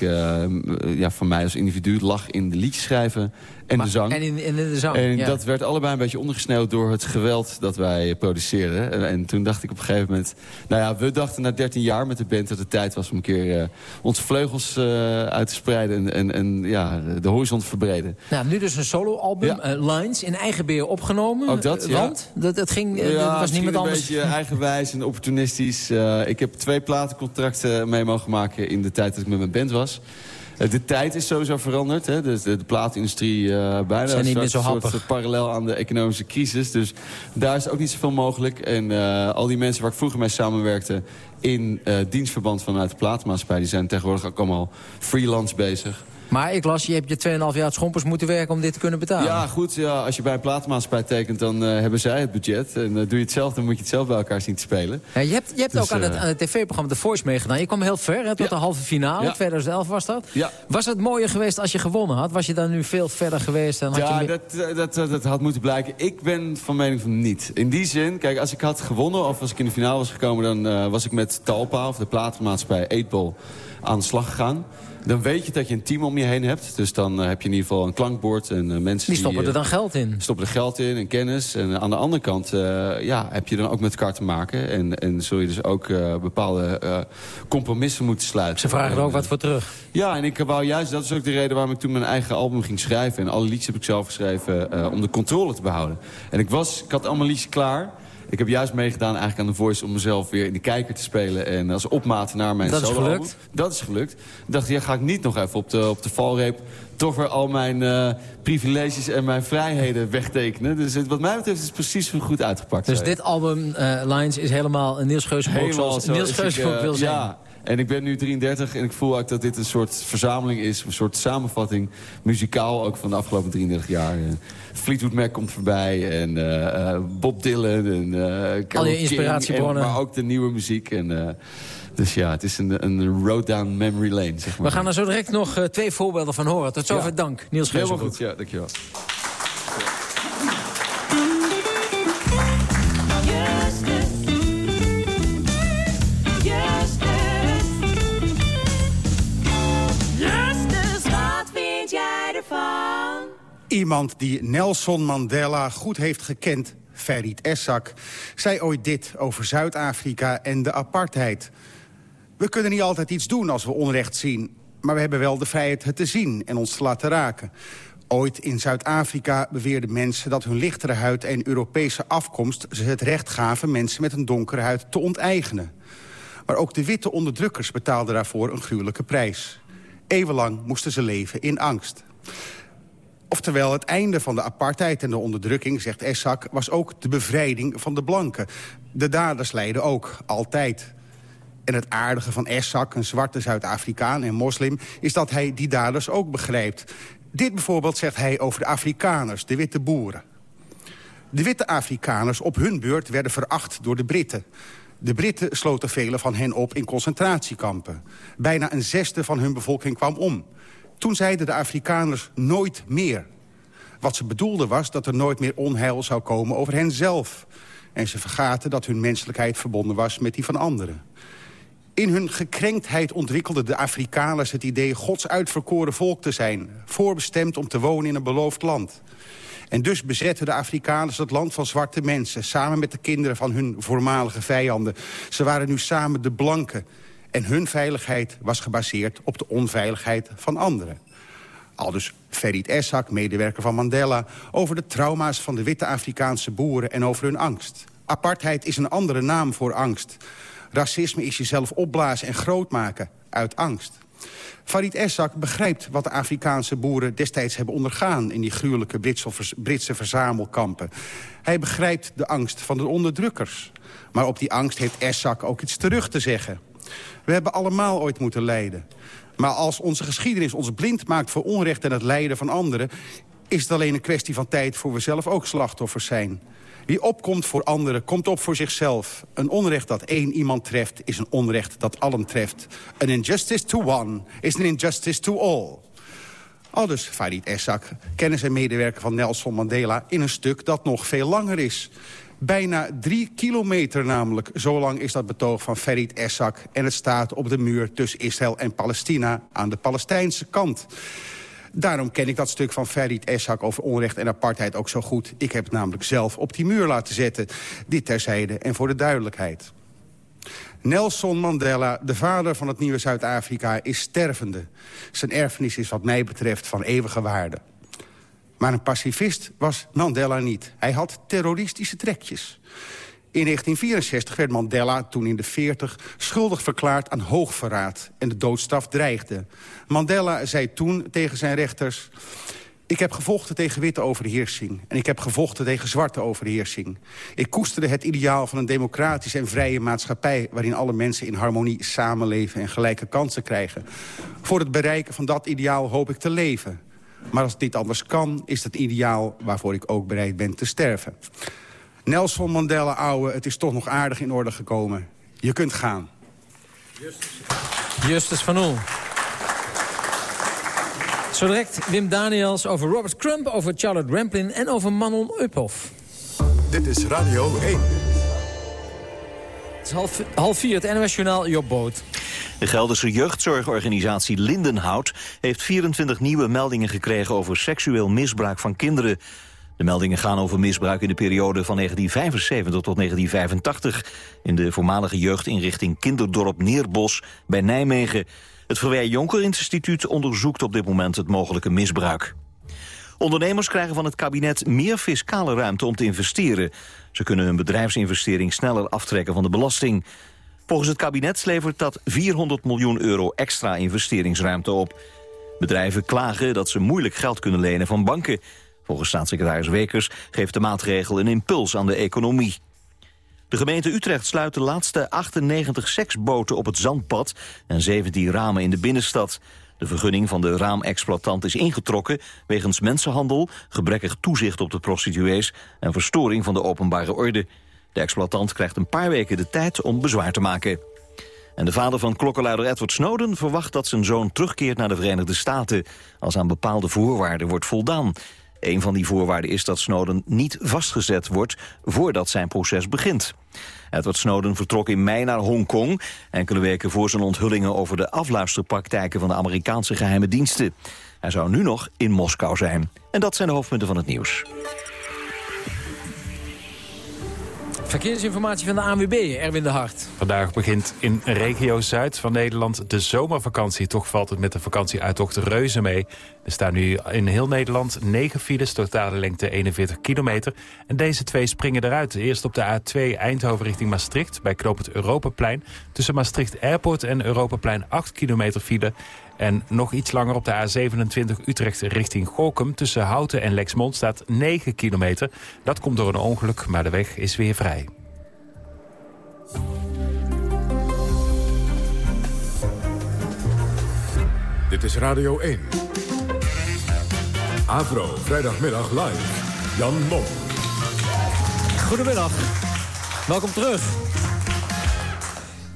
ja, van mij als individu lag in de liedjes schrijven en de zang. En in, in de zang, En ja. dat werd allebei een beetje ondergesneeuwd door het geweld dat wij produceerden. En, en toen dacht ik op een gegeven moment... Nou ja, we dachten na 13 jaar met de band dat het tijd was om een keer eh, onze vleugels eh, uit te spreiden. En, en, en ja, de horizon te verbreden. Nou, nu dus een soloalbum, eh, Lines, in eigen beheer opgenomen. Ook dat, ja. Want dat, dat ging, ja, dat was niemand anders. een beetje eigenwijs en opportunistisch. Ik heb twee platencontracten mee mogen maken in de tijd dat ik met mijn band was. Eh, de tijd is sowieso veranderd. Hè? Dus de, de plaatindustrie eh bijna Zijn niet meer zo soort, happig. eh, parallel aan de economische crisis. Dus daar is ook niet zoveel mogelijk. En eh, al die mensen waar ik vroeger mee samenwerkte... in dienstverband vanuit de platenmaatschappij... die zijn tegenwoordig ook allemaal freelance bezig. Maar ik las, je hebt je 2,5 jaar schompers moeten werken om dit te kunnen betalen. Ja, goed. Ja, als je bij een platenmaatschappij tekent, dan uh, hebben zij het budget. En uh, doe je het zelf, dan moet je het zelf bij elkaar zien te spelen. Ja, je hebt, je hebt dus, ook aan het, aan het tv-programma The Voice meegedaan. Je kwam heel ver, hè, tot ja. de halve finale. Ja. 2011 was dat. Ja. Was het mooier geweest als je gewonnen had? Was je dan nu veel verder geweest? Dan had ja, je dat, dat, dat, dat, had moeten blijken. Ik ben van mening van niet. In die zin, kijk, als ik had gewonnen of als ik in de finale was gekomen... dan uh, was ik met Talpa, of de platenmaatschappij 8 aan de slag gegaan dan weet je dat je een team om je heen hebt. Dus dan uh, heb je in ieder geval een klankbord en uh, mensen die... stoppen die, er dan geld in. Stoppen er geld in en kennis. En aan de andere kant ja, heb je dan ook met elkaar te maken. En, en zul je dus ook bepaalde compromissen moeten sluiten. Ze vragen er ook wat voor terug. Ja, en ik wou juist, dat is ook de reden waarom ik toen mijn eigen album ging schrijven. En alle liedjes heb ik zelf geschreven om de controle te behouden. En ik, was, ik had allemaal liedjes klaar... Ik heb juist meegedaan eigenlijk aan The Voice om mezelf weer in de kijker te spelen. En als opmaat naar mijn Dat is solo gelukt? Dat is gelukt. Ik dacht, ja, ga ik niet nog even op de, op de valreep toch weer al mijn uh, privileges en mijn vrijheden wegtekenen. Dus het, wat mij betreft is het precies goed uitgepakt. Dus dit album, uh, Lines, is helemaal een Niels Geuzenbroek zoals Niels Geuzenbroek uh, wil zijn. Ja, en ik ben nu 33 en ik voel ook dat dit een soort verzameling is. Een soort samenvatting, muzikaal ook van de afgelopen 33 jaar. Fleetwood Mac komt voorbij en uh, Bob Dylan en uh, Al inspiratiebronnen. maar ook de nieuwe muziek. En, dus ja, het is een, een road down memory lane, zeg maar. We gaan er zo direct nog uh, twee voorbeelden van horen. Tot zover ja. dank, Niels Geuzenbroek. Helemaal goed, ja, dankjewel. Iemand die Nelson Mandela goed heeft gekend, Ferit Essak... zei ooit dit over Zuid-Afrika en de apartheid. We kunnen niet altijd iets doen als we onrecht zien... maar we hebben wel de vrijheid het te zien en ons te laten raken. Ooit in Zuid-Afrika beweerden mensen dat hun lichtere huid en Europese afkomst... ze het recht gaven mensen met een donkere huid te onteigenen. Maar ook de witte onderdrukkers betaalden daarvoor een gruwelijke prijs. Eeuwenlang moesten ze leven in angst. Oftewel, het einde van de apartheid en de onderdrukking, zegt Essak... was ook de bevrijding van de blanken. De daders lijden ook, altijd. En het aardige van Essak, een zwarte Zuid-Afrikaan en moslim... is dat hij die daders ook begrijpt. Dit bijvoorbeeld zegt hij over de Afrikaners, de witte boeren. De witte Afrikaners op hun beurt werden veracht door de Britten. De Britten sloten velen van hen op in concentratiekampen. Bijna een zesde van hun bevolking kwam om... Toen zeiden de Afrikaners nooit meer. Wat ze bedoelden was dat er nooit meer onheil zou komen over hen zelf. En ze vergaten dat hun menselijkheid verbonden was met die van anderen. In hun gekrenktheid ontwikkelden de Afrikaners het idee... Gods uitverkoren volk te zijn, voorbestemd om te wonen in een beloofd land. En dus bezetten de Afrikaners het land van zwarte mensen... samen met de kinderen van hun voormalige vijanden. Ze waren nu samen de blanken en hun veiligheid was gebaseerd op de onveiligheid van anderen. Aldus Ferit Essak, medewerker van Mandela... over de trauma's van de witte Afrikaanse boeren en over hun angst. Apartheid is een andere naam voor angst. Racisme is jezelf opblazen en groot maken uit angst. Farid Essak begrijpt wat de Afrikaanse boeren destijds hebben ondergaan... in die gruwelijke Britse verzamelkampen. Hij begrijpt de angst van de onderdrukkers. Maar op die angst heeft Essak ook iets terug te zeggen. We hebben allemaal ooit moeten lijden. Maar als onze geschiedenis ons blind maakt voor onrecht en het lijden van anderen... is het alleen een kwestie van tijd voor we zelf ook slachtoffers zijn. Wie opkomt voor anderen, komt op voor zichzelf. Een onrecht dat één iemand treft, is een onrecht dat allen treft. An injustice to one is an injustice to all. Aldus Farid Essak, kennis en medewerker van Nelson Mandela... in een stuk dat nog veel langer is. Bijna drie kilometer namelijk. Zo lang is dat betoog van Ferit Essak. En het staat op de muur tussen Israël en Palestina aan de Palestijnse kant. Daarom ken ik dat stuk van Ferit Essak over onrecht en apartheid ook zo goed. Ik heb het namelijk zelf op die muur laten zetten. Dit terzijde en voor de duidelijkheid. Nelson Mandela, de vader van het nieuwe Zuid-Afrika, is stervende. Zijn erfenis is wat mij betreft van eeuwige waarde. Maar een pacifist was Mandela niet. Hij had terroristische trekjes. In 1964 werd Mandela, toen in de 40, schuldig verklaard aan hoogverraad. En de doodstraf dreigde. Mandela zei toen tegen zijn rechters... Ik heb gevochten tegen witte overheersing. En ik heb gevochten tegen zwarte overheersing. Ik koesterde het ideaal van een democratische en vrije maatschappij... waarin alle mensen in harmonie samenleven en gelijke kansen krijgen. Voor het bereiken van dat ideaal hoop ik te leven. Maar als dit anders kan, is dat ideaal waarvoor ik ook bereid ben te sterven. Nelson Mandela, ouwe, het is toch nog aardig in orde gekomen. Je kunt gaan. Justus van Oel. Zo direct Wim Daniels over Robert Crump, over Charlotte Rampling en over Manon Uphoff. Dit is Radio 1. Het is half, half vier, het NOS-journaal Job Boot. De Gelderse jeugdzorgorganisatie Lindenhout heeft 24 nieuwe meldingen gekregen over seksueel misbruik van kinderen. De meldingen gaan over misbruik in de periode van 1975 tot 1985... in de voormalige jeugdinrichting Kinderdorp Neerbos bij Nijmegen. Het Verweer Jonker Instituut onderzoekt op dit moment het mogelijke misbruik. Ondernemers krijgen van het kabinet meer fiscale ruimte om te investeren. Ze kunnen hun bedrijfsinvestering sneller aftrekken van de belasting. Volgens het kabinet levert dat 400 miljoen euro extra investeringsruimte op. Bedrijven klagen dat ze moeilijk geld kunnen lenen van banken. Volgens staatssecretaris Wekers geeft de maatregel een impuls aan de economie. De gemeente Utrecht sluit de laatste 98 seksboten op het Zandpad... en 17 ramen in de binnenstad. De vergunning van de raamexploitant is ingetrokken... wegens mensenhandel, gebrekkig toezicht op de prostituees... en verstoring van de openbare orde. De exploitant krijgt een paar weken de tijd om bezwaar te maken. En de vader van klokkenluider Edward Snowden verwacht dat zijn zoon terugkeert naar de Verenigde Staten... als aan bepaalde voorwaarden wordt voldaan. Een van die voorwaarden is dat Snowden niet vastgezet wordt voordat zijn proces begint. Edward Snowden vertrok in mei naar Hongkong... enkele weken voor zijn onthullingen over de afluisterpraktijken van de Amerikaanse geheime diensten. Hij zou nu nog in Moskou zijn. En dat zijn de hoofdpunten van het nieuws. Verkeersinformatie van de ANWB, Erwin de Hart. Vandaag begint in regio Zuid van Nederland de zomervakantie. Toch valt het met de vakantieuittocht reuze mee. Er staan nu in heel Nederland 9 files, totale lengte 41 kilometer. En deze twee springen eruit. Eerst op de A2 Eindhoven richting Maastricht... bij knoop het Europaplein. Tussen Maastricht Airport en Europaplein 8 kilometer file. En nog iets langer op de A27 Utrecht richting Gorkum. Tussen Houten en Lexmond staat 9 kilometer. Dat komt door een ongeluk, maar de weg is weer vrij. Dit is Radio 1. Avro, vrijdagmiddag live. Jan Mom. Goedemiddag. Welkom terug.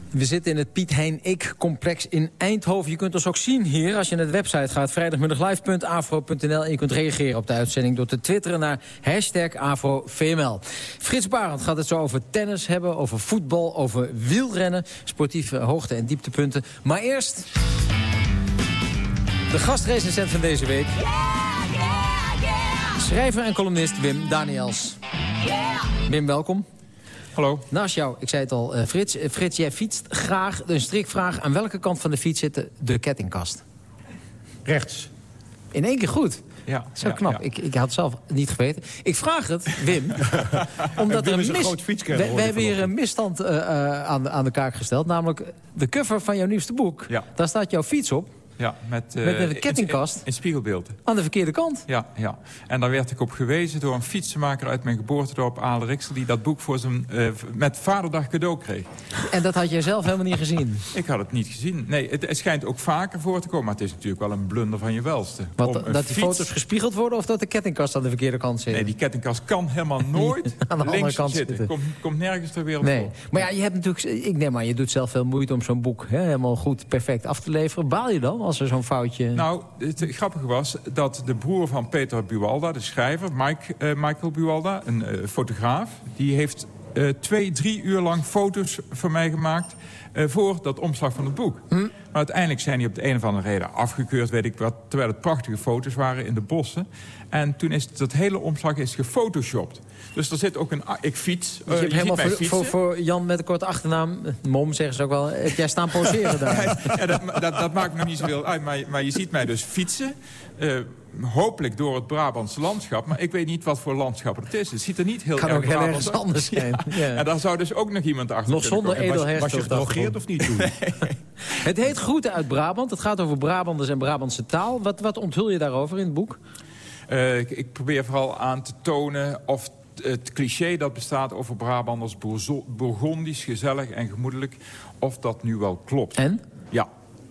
We zitten in het Piet Hein Ik complex in Eindhoven. Je kunt ons ook zien hier als je naar de website gaat. vrijdagmiddaglive.afro.nl En je kunt reageren op de uitzending door te twitteren naar hashtag AfroVML. Frits Barend gaat het zo over tennis hebben, over voetbal, over wielrennen. Sportieve hoogte- en dieptepunten. Maar eerst... De gastrecensent van deze week. Schrijver en columnist Wim Daniels. Wim, welkom. Hallo. Naast jou, ik zei het al, uh, Frits. Uh, Frits, jij fietst graag. Een strikvraag. Aan welke kant van de fiets zit de, kettingkast? Rechts. In één keer goed. Ja, Zo ja, knap. ja. Ik, ik had het zelf niet geweten. Ik vraag het, Wim. omdat Wim er een mis- groot We, we hebben hier een misstand eh, eh, aan, de- aan de kaak gesteld. Namelijk de cover van jouw nieuwste boek. Ja. Daar staat jouw fiets op. Ja, met, eh, Met een in- kettingkast? In, in spiegelbeeld. Aan de verkeerde kant. Ja, ja. En daar werd ik op gewezen door een fietsenmaker uit mijn geboortedorp Aale Riksel... die dat boek voor zijn, eh, met vaderdag cadeau kreeg. En dat had jij zelf helemaal niet gezien. Ik had het niet gezien. Nee, het, het schijnt ook vaker voor te komen. Maar het is natuurlijk wel een blunder van je welste. Wat, dat die foto's gespiegeld worden of dat de kettingkast aan de verkeerde kant zit? Nee, die kettingkast kan helemaal nooit Aan de andere kant zitten. zitten. Komt, komt nergens ter wereld Nee, voor. maar ja, je hebt natuurlijk, ik neem maar, je doet zelf veel moeite om zo'n boek hè, helemaal goed, perfect af te leveren. Baal je dan er zo'n foutje... Nou, het grappige was dat de broer van Peter Buwalda, de schrijver... Mike, eh, Michael Buwalda, een eh, fotograaf... die heeft eh, twee, drie uur lang foto's van mij gemaakt... eh, voor dat omslag van het boek. Maar uiteindelijk zijn die op de een of andere reden afgekeurd, weet ik wat... terwijl het prachtige foto's waren in de bossen. En toen is dat hele omslag is gefotoshopt. Dus er zit ook een... Ik fiets, Dus je eh, hebt je ziet helemaal voor, voor, voor Jan met een korte achternaam, Mom zeggen ze ook wel, heb jij staan poseren daar? Ja, dat, dat, dat maakt nog niet zoveel uit. Maar, maar je ziet mij dus fietsen. Eh, hopelijk door het Brabantse landschap. Maar ik weet niet wat voor landschap het is. Het ziet er niet heel Kan erg ook heel ergens anders zijn. Ja. En daar zou dus ook nog iemand achter Nog kunnen zonder edelherten Was je- gedrogeerd of niet toen? Het heet Groeten uit Brabant. Het gaat over Brabanders en Brabantse taal. Wat, wat onthul je daarover in het boek? Eh, ik, ik probeer vooral aan te tonen of het cliché dat bestaat over Brabanders Bourgondisch, gezellig en gemoedelijk, of dat nu wel klopt. En?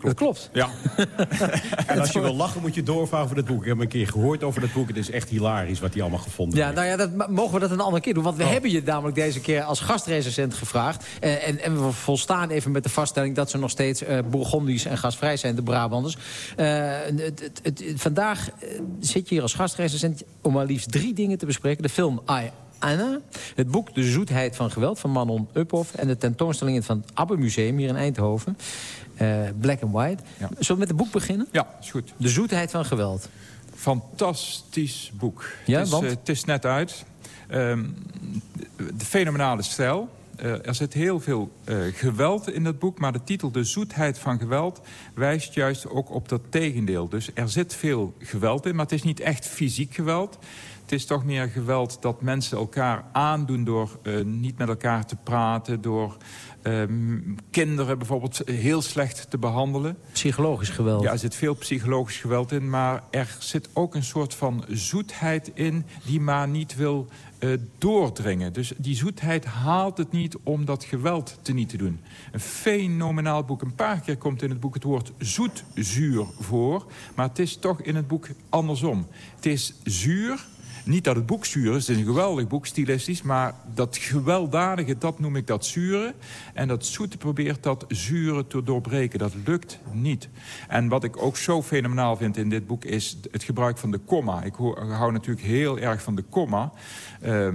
Dat klopt. Ja. En als je wil lachen, moet je doorvragen over dat boek. Ik heb een keer gehoord over dat boek. Het is echt hilarisch wat hij allemaal gevonden Ja, heeft. nou ja, dat, mogen we dat een andere keer doen? Want we Oh. hebben je namelijk deze keer als gastrecensent gevraagd. Eh, en, en we volstaan even met de vaststelling dat ze nog steeds eh Bourgondisch en gasvrij zijn, de Brabanders. Eh, het, het- het- vandaag eh, zit je hier als gastrecensent om maar liefst drie dingen te bespreken. De film I, Anna, het boek De Zoetheid van Geweld van Manon Uphoff... en de tentoonstellingen van het Abbe Museum hier in Eindhoven. Eh, Black and White. Zullen we met het boek beginnen? Ja, is goed. De Zoetheid van Geweld. Fantastisch boek. Ja, het, is, want? eh, het is net uit. Ehm, de fenomenale stijl. Eh, er zit heel veel geweld in dat boek, maar de titel De Zoetheid van Geweld wijst juist ook op dat tegendeel. Dus er zit veel geweld in, maar het is niet echt fysiek geweld. Het is toch meer geweld dat mensen elkaar aandoen door eh, niet met elkaar te praten... door ehm, kinderen bijvoorbeeld heel slecht te behandelen. Psychologisch geweld. Ja, er zit veel psychologisch geweld in, maar er zit ook een soort van zoetheid in... die maar niet wil eh, doordringen. Dus die zoetheid haalt het niet om dat geweld te niet te doen. Een fenomenaal boek. Een paar keer komt in het boek het woord zoetzuur voor... maar het is toch in het boek andersom. Het is zuur... Niet dat het boek zuur is, het is een geweldig boek, stilistisch... maar dat gewelddadige, dat noem ik dat zure. En dat zoete probeert dat zure te doorbreken. Dat lukt niet. En wat ik ook zo fenomenaal vind in dit boek... is het gebruik van de komma. Ik ho- hou natuurlijk heel erg van de komma.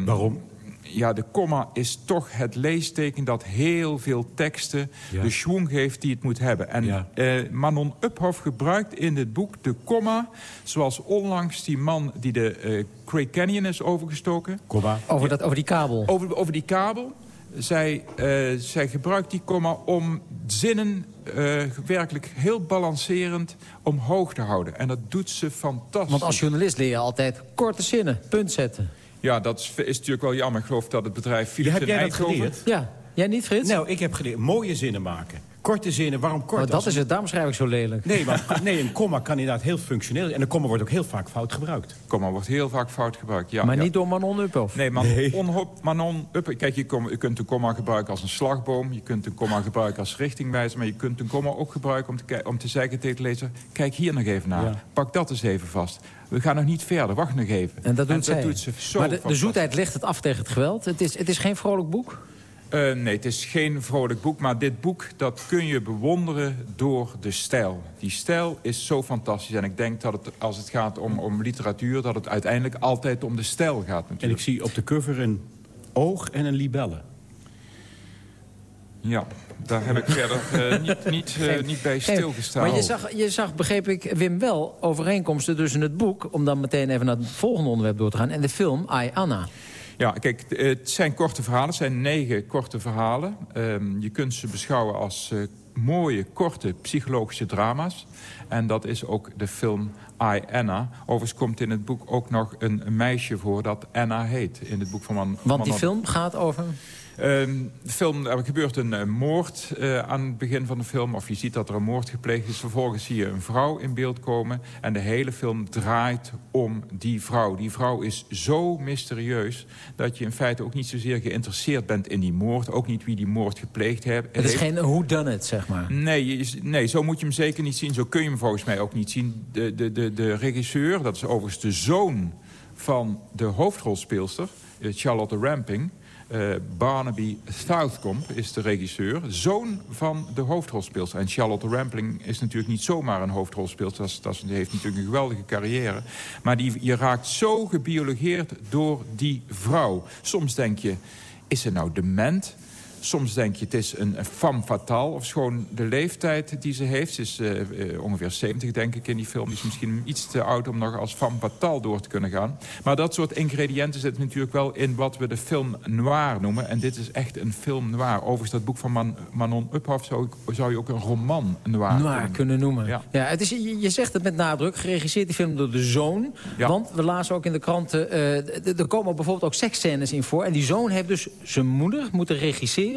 Waarom? Ja, de komma is toch het leesteken dat heel veel teksten de schwung geeft die het moet hebben. En eh, Manon Uphoff gebruikt in dit boek de komma... zoals onlangs die man die de eh Great Canyon is overgestoken. Komma. Over, dat, over die kabel. Over, over die kabel. Zij, eh, zij gebruikt die komma om zinnen eh, werkelijk heel balancerend omhoog te houden. En dat doet ze fantastisch. Want als journalist leer je altijd korte zinnen, punt zetten. Ja, dat is, is natuurlijk wel jammer. Ik geloof dat het bedrijf Philips heb in jij dat geleerd? Ja, jij niet, Frits? Nou, ik heb geleerd mooie zinnen maken. Korte zinnen, waarom kort? Maar dat is het, daarom schrijf ik zo lelijk. Nee, maar, nee, een komma kan inderdaad heel functioneel En een komma wordt ook heel vaak fout gebruikt. Komma wordt heel vaak fout gebruikt, ja. maar ja. niet door Manon Uphoff. Nee, man, onhop- Manon Uphoff. Kijk, je, kom- je kunt een komma gebruiken als een slagboom. Je kunt een komma gebruiken als richtingwijzer. Maar je kunt een komma ook gebruiken om te, om te zeggen tegen de lezer... kijk hier nog even naar. Ja. Pak dat eens even vast. We gaan nog niet verder, wacht nog even. En dat doet zij. doet ze zo maar de, zoetheid legt het af tegen het geweld. Het is, het is geen vrolijk boek. Eh, nee, het is geen vrolijk boek, maar dit boek dat kun je bewonderen door de stijl. Die stijl is zo fantastisch en ik denk dat het, als het gaat om, om literatuur... dat het uiteindelijk altijd om de stijl gaat natuurlijk. En ik zie op de cover een oog en een libelle. Ja, daar heb ik verder eh, niet, niet, eh, niet bij stilgestaan. Maar je zag, je zag, begreep ik, Wim, wel overeenkomsten tussen het boek... om dan meteen even naar het volgende onderwerp door te gaan... en de film I, Anna. Ja, kijk, eh, het zijn korte verhalen. Het zijn negen korte verhalen. Ehm, je kunt ze beschouwen als eh, mooie, korte psychologische drama's. En dat is ook de film I, Anna. Overigens komt in het boek ook nog een, meisje voor dat Anna heet. In het boek van Man Want die film gaat over... Ehm, de film, er gebeurt een eh, moord eh, aan het begin van de film. Of je ziet dat er een moord gepleegd is. Vervolgens zie je een vrouw in beeld komen. En de hele film draait om die vrouw. Die vrouw is zo mysterieus... dat je in feite ook niet zozeer geïnteresseerd bent in die moord. Ook niet wie die moord gepleegd heeft. Het is geen who done it, zeg maar. Nee, nee, zo moet je hem zeker niet zien. Zo kun je hem volgens mij ook niet zien. De, de, de, de regisseur, dat is overigens de zoon van de hoofdrolspeelster... eh, Charlotte Ramping... Eh, Barnaby Southcombe is de regisseur. Zoon van de hoofdrolspeelster. En Charlotte Rampling is natuurlijk niet zomaar een hoofdrolspeelster. Dat, dat heeft natuurlijk een geweldige carrière. Maar die, je raakt zo gebiologeerd door die vrouw. Soms denk je, is ze nou dement? Soms denk je, het is een, femme fatale. Of gewoon de leeftijd die ze heeft. Ze is eh, eh, ongeveer 70, denk ik, in die film. Die is misschien iets te oud om nog als femme fatale door te kunnen gaan. Maar dat soort ingrediënten zitten natuurlijk wel in wat we de film noir noemen. En dit is echt een film noir. Overigens, dat boek van Man- Manon Uphoff zou, ik- zou je ook een roman noir, Noir kunnen noemen. Ja. Ja. het is, je, je zegt het met nadruk, geregisseerd die film door de zoon. Ja. Want we lazen ook in de kranten, eh, er komen bijvoorbeeld ook seksscènes in voor. En die zoon heeft dus zijn moeder moeten regisseren.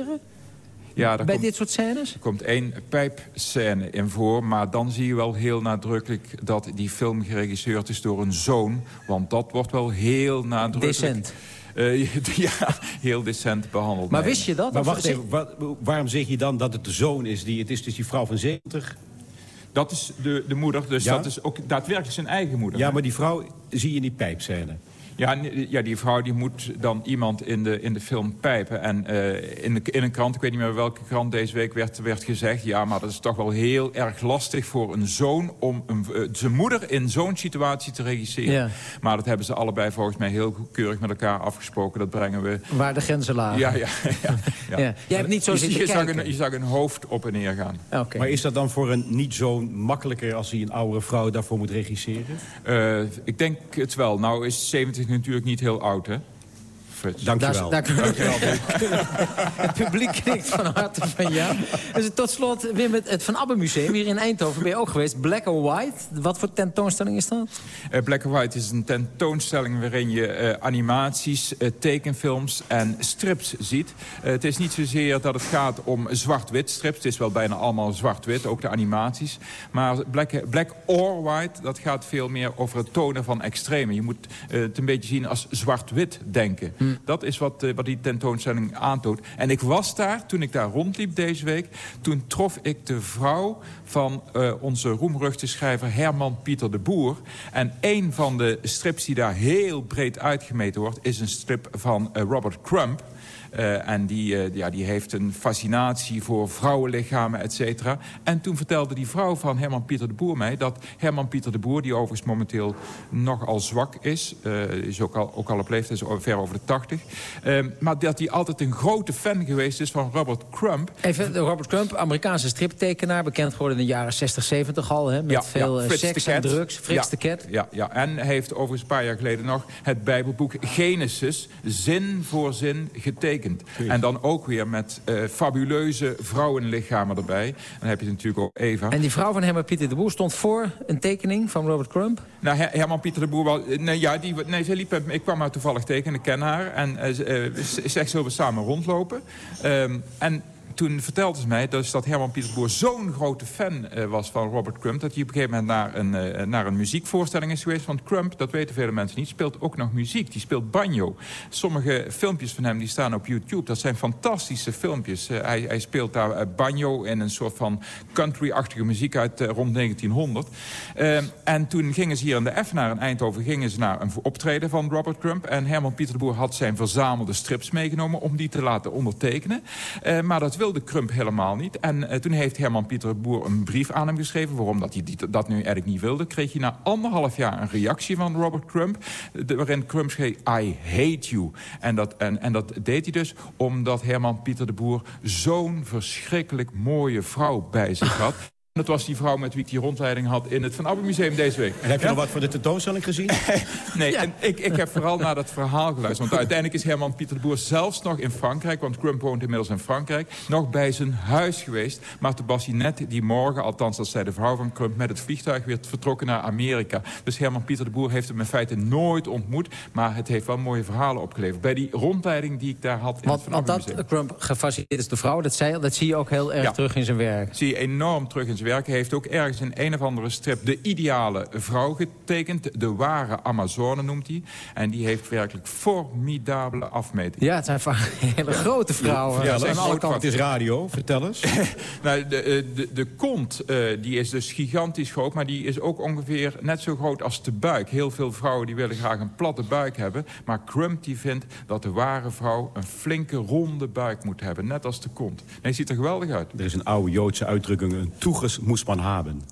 Ja, Bij komt- dit soort scènes? Er komt één pijpscène in voor, maar dan zie je wel heel nadrukkelijk... dat die film geregisseerd is door een zoon. Want dat wordt wel heel nadrukkelijk... Decent. Eh, ja, heel decent behandeld. Maar Nee. wist je dat? Maar wacht zeg- even, wat- waarom zeg je dan dat het de zoon is? Die, het is dus die vrouw van 70. Dat is de, de moeder, dus Ja? dat is ook daadwerkelijk zijn eigen moeder. Ja, maar die vrouw zie je in die pijpscène. Ja, ja, die vrouw die moet dan iemand in de, in de film pijpen. En eh, in, de, in een krant, ik weet niet meer welke krant deze week werd, werd gezegd... ja, maar dat is toch wel heel erg lastig voor een zoon... om een, eh, zijn moeder in zo'n situatie te regisseren. Ja. Maar dat hebben ze allebei volgens mij heel keurig met elkaar afgesproken. Dat brengen we... Waar de grenzen lagen. Ja, ja, ja. ja. Ja. Jij hebt niet zo je, zitten je zag, kijken. een, je zag een hoofd op en neer gaan. Oké. Maar is dat dan voor een niet-zoon makkelijker... als hij een oudere vrouw daarvoor moet regisseren? Eh, ik denk het wel. Nou is 70 natuurlijk niet heel oud, hè? Frits. Dank je Daar, wel. daar kunnen het publiek knikt van harte van ja. Dus tot slot, Wim, het, het Van Abbe Museum hier in Eindhoven ben je ook geweest. Black or White, wat voor tentoonstelling is dat? Eh, Black and White is een tentoonstelling waarin je eh, animaties, eh, tekenfilms en strips ziet. Het is niet zozeer dat het gaat om zwart-wit strips. Het is wel bijna allemaal zwart-wit, ook de animaties. Maar Black, Black or White, dat gaat veel meer over het tonen van extremen. Je moet het een beetje zien als zwart-wit denken. Dat is wat, eh, wat die tentoonstelling aantoont. En ik was daar, toen ik daar rondliep deze week... toen trof ik de vrouw van eh, onze roemruchte schrijver Herman Pieter de Boer. En een van de strips die daar heel breed uitgemeten wordt... is een strip van eh, Robert Crumb. Eh, en die, eh, ja, die heeft een fascinatie voor vrouwenlichamen, et cetera. En toen vertelde die vrouw van Herman Pieter de Boer mij... dat Herman Pieter de Boer, die overigens momenteel nogal zwak is... eh, is ook al, ook al op leeftijd, is ver over de tachtig... maar dat hij altijd een grote fan geweest is van Robert Crumb. Even, Robert Crumb, Amerikaanse striptekenaar... bekend geworden in de jaren 60, 70 al, hè, met veel seks en drugs. Frits ja, de Cat. Ja, ja, en hij heeft overigens een paar jaar geleden nog het Bijbelboek Genesis zin voor zin getekend. En dan ook weer met eh, fabuleuze vrouwenlichamen erbij. Dan heb je natuurlijk ook Eva. En die vrouw van Herman Pieter de Boer stond voor een tekening van Robert Crumb. Nou, Her- Herman Pieter de Boer, wel, nee, ja, die, nee, ze liep, ik kwam haar toevallig tegen, ik ken haar. En eh, ze- eh, ze zegt, zullen we samen rondlopen? Ehm, en toen vertelde ze mij dus dat Herman Pieter Boer zo'n grote fan eh, was van Robert Crumb... dat hij op een gegeven moment naar een, eh, naar een muziekvoorstelling is geweest. Want Crumb, dat weten vele mensen niet, speelt ook nog muziek. Die speelt banjo. Sommige filmpjes van hem die staan op YouTube. Dat zijn fantastische filmpjes. Eh, hij, hij speelt daar banjo in een soort van country-achtige muziek uit rond 1900. Ehm, en toen gingen ze hier in de Effenaar in Eindhoven... gingen ze naar een optreden van Robert Crumb. En Herman Pieter Boer had zijn verzamelde strips meegenomen... om die te laten ondertekenen. Maar dat wilde Crumb helemaal niet. En eh, toen heeft Herman Pieter de Boer een brief aan hem geschreven... waarom dat hij dat nu eigenlijk niet wilde. Kreeg hij na anderhalf jaar een reactie van Robert Crumb... de- waarin Crumb schreef, I hate you. En dat, en, en dat deed hij dus omdat Herman Pieter de Boer... zo'n verschrikkelijk mooie vrouw bij zich had... Dat was die vrouw met wie ik die rondleiding had in het Van Abbe Museum deze week. En heb je nog wat voor de tentoonstelling gezien? Nee, en ik, ik heb vooral naar dat verhaal geluisterd. Want uiteindelijk is Herman Pieter de Boer zelfs nog in Frankrijk... want Crump woont inmiddels in Frankrijk... nog bij zijn huis geweest. Maar toen was hij net die morgen, althans dat zei de vrouw van Crump... met het vliegtuig weer vertrokken naar Amerika. Dus Herman Pieter de Boer heeft hem in feite nooit ontmoet... maar het heeft wel mooie verhalen opgeleverd. Bij die rondleiding die ik daar had in het Want, Van want Abbe dat Museum. Crumb gefascineerd is de vrouw, dat, zei, dat zie je ook heel erg Ja. terug in zijn werk. Zie je enorm terug in zijn werk. Hij heeft ook ergens in een of andere strip de ideale vrouw getekend. De ware Amazone noemt hij. En die heeft werkelijk formidabele afmetingen. Ja, het zijn vaak hele grote vrouwen. Ja, aan zijn alle groot kanten het is radio. Vertel eens. Nou, de, eh, de, de kont eh, die is dus gigantisch groot, maar die is ook ongeveer net zo groot als de buik. Heel veel vrouwen die willen graag een platte buik hebben. Maar Crump die vindt dat de ware vrouw een flinke ronde buik moet hebben. Net als de kont. En hij ziet er geweldig uit. Er is een oude Joodse uitdrukking. Een toeges moest man hebben.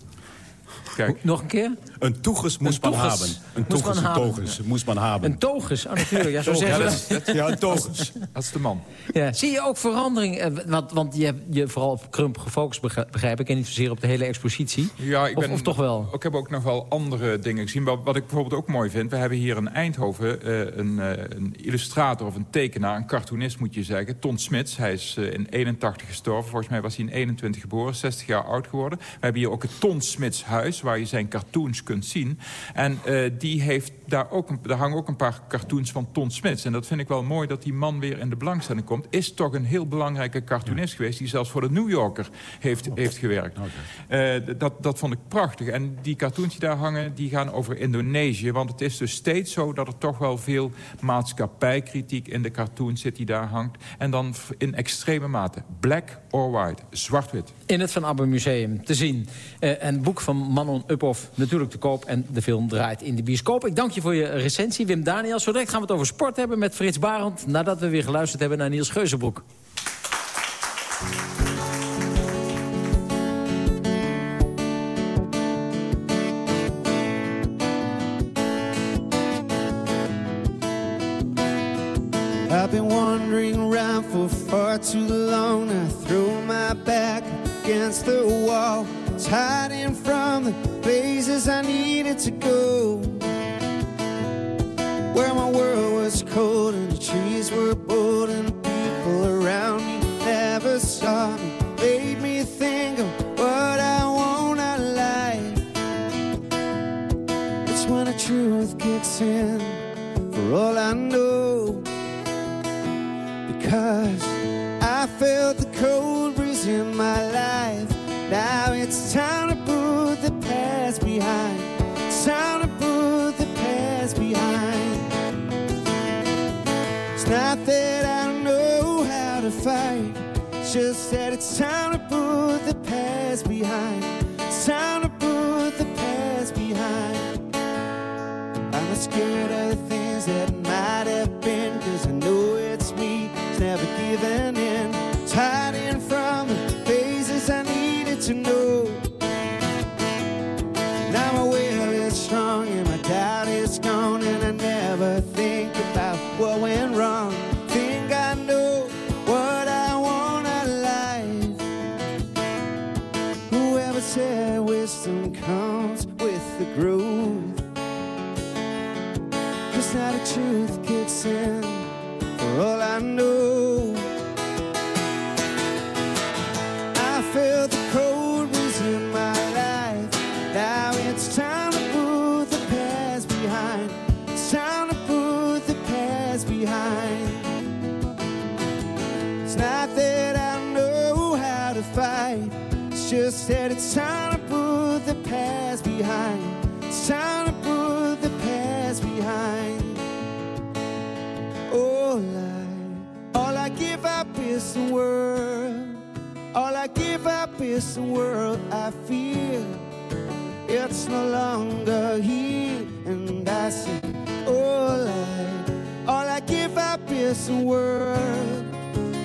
Kijk. Nog een keer? Een toeges moest man toeges hebben. Een toeges, man een toges moest man hebben. Een togus, oh, natuurlijk. Ja, zo Toges. zeggen Ja, een toges. Dat is de man. Ja. Zie je ook verandering? eh, Want, want je hebt je vooral op Crump gefocust, begrijp ik... en niet zozeer op de hele expositie. Ja, ik Of- ben, of toch wel? Ik heb ook nog wel andere dingen gezien. Wat, wat ik bijvoorbeeld ook mooi vind... we hebben hier in Eindhoven eh, een, eh, een illustrator of een tekenaar... een cartoonist moet je zeggen, Ton Smits. Hij is in 81 gestorven. Volgens mij was hij in 21 geboren, 60 jaar oud geworden. We hebben hier ook het Ton Smits huis... waar je zijn cartoons kunt zien. En uh, die heeft daar, ook een, daar hangen ook een paar cartoons van Ton Smits. En dat vind ik wel mooi dat die man weer in de belangstelling komt. Is toch een heel belangrijke cartoonist geweest... die zelfs voor de New Yorker heeft, heeft gewerkt. Okay. Uh, dat, dat vond ik prachtig. En die cartoons die daar hangen, die gaan over Indonesië. Want het is dus steeds zo dat er toch wel veel maatschappijkritiek... in de cartoons zit die daar hangt. En dan in extreme mate. Black or white. Zwart-wit. In het Van Abbe Museum te zien. Uh, en het boek van Manon Uphoff natuurlijk te koop. En de film draait in de bioscoop. Ik dank je voor je recensie, Wim Daniels. Zo direct gaan we het over sport hebben met Frits Barend... nadat we weer geluisterd hebben naar Niels Geuzenbroek. I've been wandering around for far too long. I throw my back against the wall. Hiding from the places I needed to go. Where my world was cold and the trees were bold and the people around me never saw me. Made me think of what I want out life. It's when the truth kicks in, for all I know. Because I felt the cold breeze in my life. Just that it's time to put the past behind. It's time to put the past behind. I'm not scared of the things that might have been. Cause I know it's me. It's never giving in. It's hiding from the phases I needed to know. It's just that it's time to put the past behind. It's time to put the past behind. Oh, all I, all I give up is the world. All I give up is the world I feel. It's no longer here, and I say, all I, all I give up is the world.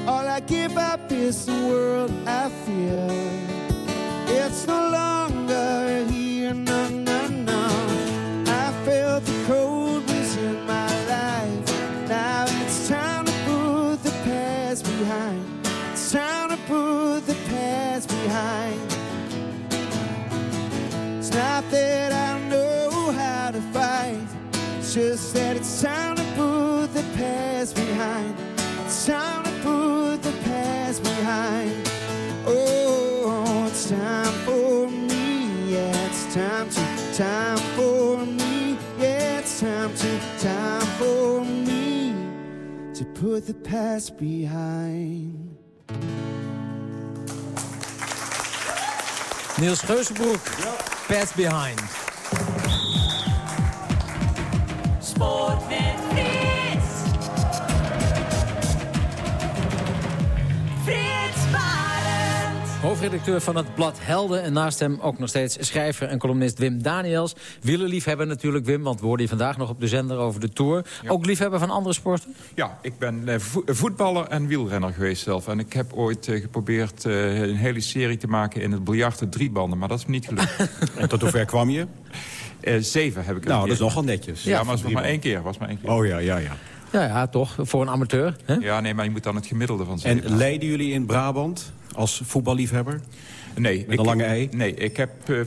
All I give up is the world I fear. It's no longer here, no, no, no. I felt the cold breeze in my life. Now it's time to put the past behind. It's time to put the past behind. It's not that I know how to fight. It's just that it's time to put the past behind. It's time to put the past behind. Time to, time for me. Yeah, it's time to, time for me to put the past behind. Niels Geuzenbroek, Pass Behind. Sport Hoofdredacteur van het blad Helden en naast hem ook nog steeds schrijver en columnist Wim Daniels. Wielerliefhebber natuurlijk Wim, want we hoorden je vandaag nog op de zender over de Tour. Ook liefhebber van andere sporten? Ja, ik ben eh, vo voetballer en wielrenner geweest zelf. En ik heb ooit uh, geprobeerd een hele serie te maken in het biljarten driebanden. Maar dat is me niet gelukt. en tot hoever kwam je? Uh, zeven heb ik Nou, dat is nogal netjes. Ja, ja maar het was maar één keer. Was maar één keer. Oh ja, ja, ja. Ja, ja, toch. Voor een amateur. Hè? Ja, nee, maar je moet dan het gemiddelde van zeven. En leiden jullie in Brabant als voetballiefhebber? Nee. Met een lange ei? Nee, ik heb uh,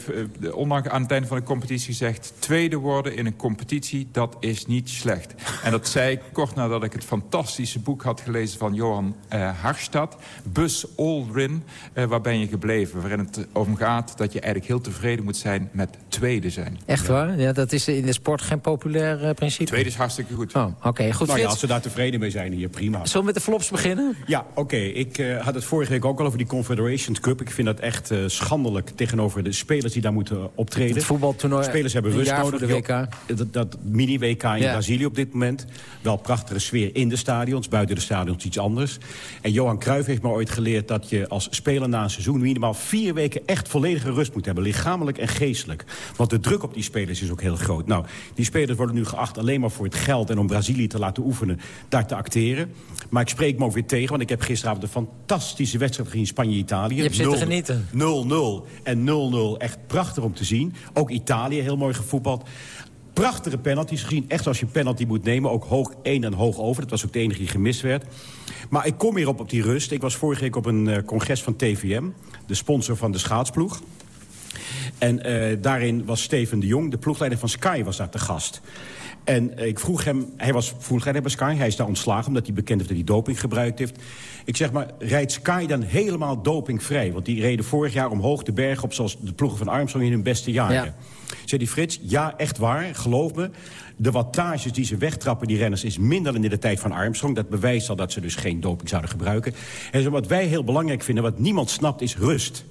ondanks aan het einde van de competitie gezegd... tweede worden in een competitie, dat is niet slecht. En dat zei ik kort nadat ik het fantastische boek had gelezen van Johan uh, Harstad. Bus Aldrin, uh, Waar ben je gebleven? Waarin het om gaat dat je eigenlijk heel tevreden moet zijn met tweede zijn. Echt waar? Ja, dat is in de sport geen populair uh, principe. Tweede is hartstikke goed. Oh, oké. Okay, goed. Nou ja, als ze daar tevreden mee zijn hier, prima. Zullen we met de flops beginnen? Ja, oké. Ik uh, had het vorige week ook al over die Confederations Cup. Ik vind dat echt uh, schandelijk tegenover de spelers die daar moeten optreden. Het voetbaltoernooi. Spelers hebben rust nodig. De WK. Dat, dat mini-WK in ja. Brazilië op dit moment. Wel prachtige sfeer in de stadions. Buiten de stadions iets anders. En Johan Cruijff heeft me ooit geleerd dat je als speler na een seizoen... minimaal vier weken echt volledige rust moet hebben. Lichamelijk en geestelijk. Want de druk op die spelers is ook heel groot. Nou, die spelers worden nu geacht alleen maar voor het geld... en om Brazilië te laten oefenen, daar te acteren. Maar ik spreek me ook weer tegen, want ik heb gisteravond... een fantastische wedstrijd gezien Spanje-Italië. Je hebt zitten genieten. 0-0 en 0-0. Echt prachtig om te zien. Ook Italië heel mooi gevoetbald prachtige penalties gezien. Echt als je een penalty moet nemen, ook hoog 1 en hoog over. Dat was ook de enige die gemist werd. Maar ik kom hier op op die rust. Ik was vorige week op een uh, congres van TVM, de sponsor van de schaatsploeg. En uh, daarin was Steven de Jong, de ploegleider van Sky, was daar te gast. En uh, ik vroeg hem, hij was ploegleider bij Sky, hij is daar ontslagen... omdat hij bekend heeft dat hij doping gebruikt heeft. Ik zeg maar, rijdt Sky dan helemaal dopingvrij? Want die reden vorig jaar omhoog de berg op... zoals de ploegen van Armstrong in hun beste jaren. Ja. Zei die Frits, ja, echt waar, geloof me. De wattages die ze wegtrappen, die renners, is minder dan in de tijd van Armstrong. Dat bewijst al dat ze dus geen doping zouden gebruiken. En wat wij heel belangrijk vinden, wat niemand snapt, is rust.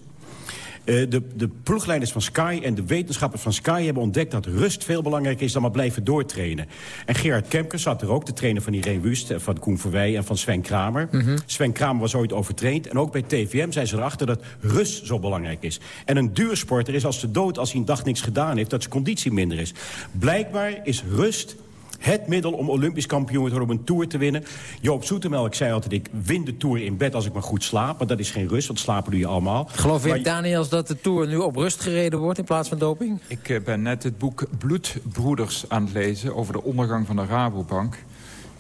Uh, de, de ploegleiders van Sky en de wetenschappers van Sky hebben ontdekt... dat rust veel belangrijker is dan maar blijven doortrainen. En Gerard Kemkers zat er ook, de trainer van Irene Wust... van Koen Verwij en van Sven Kramer. Mm -hmm. Sven Kramer was ooit overtraind. En ook bij TVM zijn ze erachter dat rust zo belangrijk is. En een duursporter is als de dood als hij een dag niks gedaan heeft... dat zijn conditie minder is. Blijkbaar is rust het middel om olympisch kampioen te worden, om een Tour te winnen. Joop Zoetemelk zei altijd, ik win de Tour in bed als ik maar goed slaap. Maar dat is geen rust, want slapen doe je allemaal. Geloof je, Daniels, dat de Tour nu op rust gereden wordt in plaats van doping? Ik uh, ben net het boek Bloedbroeders aan het lezen over de ondergang van de Rabobank.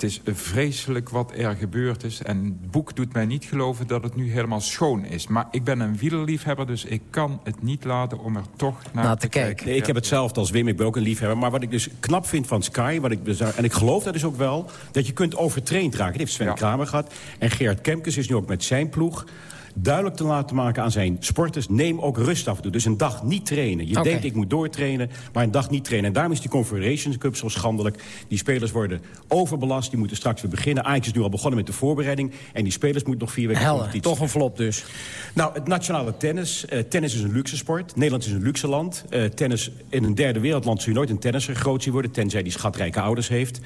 Het is vreselijk wat er gebeurd is. En het boek doet mij niet geloven dat het nu helemaal schoon is. Maar ik ben een wielerliefhebber, dus ik kan het niet laten om er toch naar Na te, te kijken. kijken. Nee, ik heb hetzelfde als Wim, ik ben ook een liefhebber. Maar wat ik dus knap vind van Sky, wat ik, en ik geloof dat is ook wel... dat je kunt overtraind raken. Dat heeft Sven ja. Kramer gehad. En Gerard Kemkes is nu ook met zijn ploeg duidelijk te laten maken aan zijn sporters... neem ook rust af en toe. Dus een dag niet trainen. Je okay. denkt, ik moet doortrainen, maar een dag niet trainen. En daarom is die Confederations Cup zo schandelijk. Die spelers worden overbelast, die moeten straks weer beginnen. Ajax is nu al begonnen met de voorbereiding. En die spelers moeten nog vier weken Helder, toch een flop dus. Nou, het nationale tennis. Uh, tennis is een luxe sport. Nederland is een luxe land. Uh, tennis in een derde wereldland zul je nooit een tennisser groot zien worden... tenzij die schatrijke ouders heeft.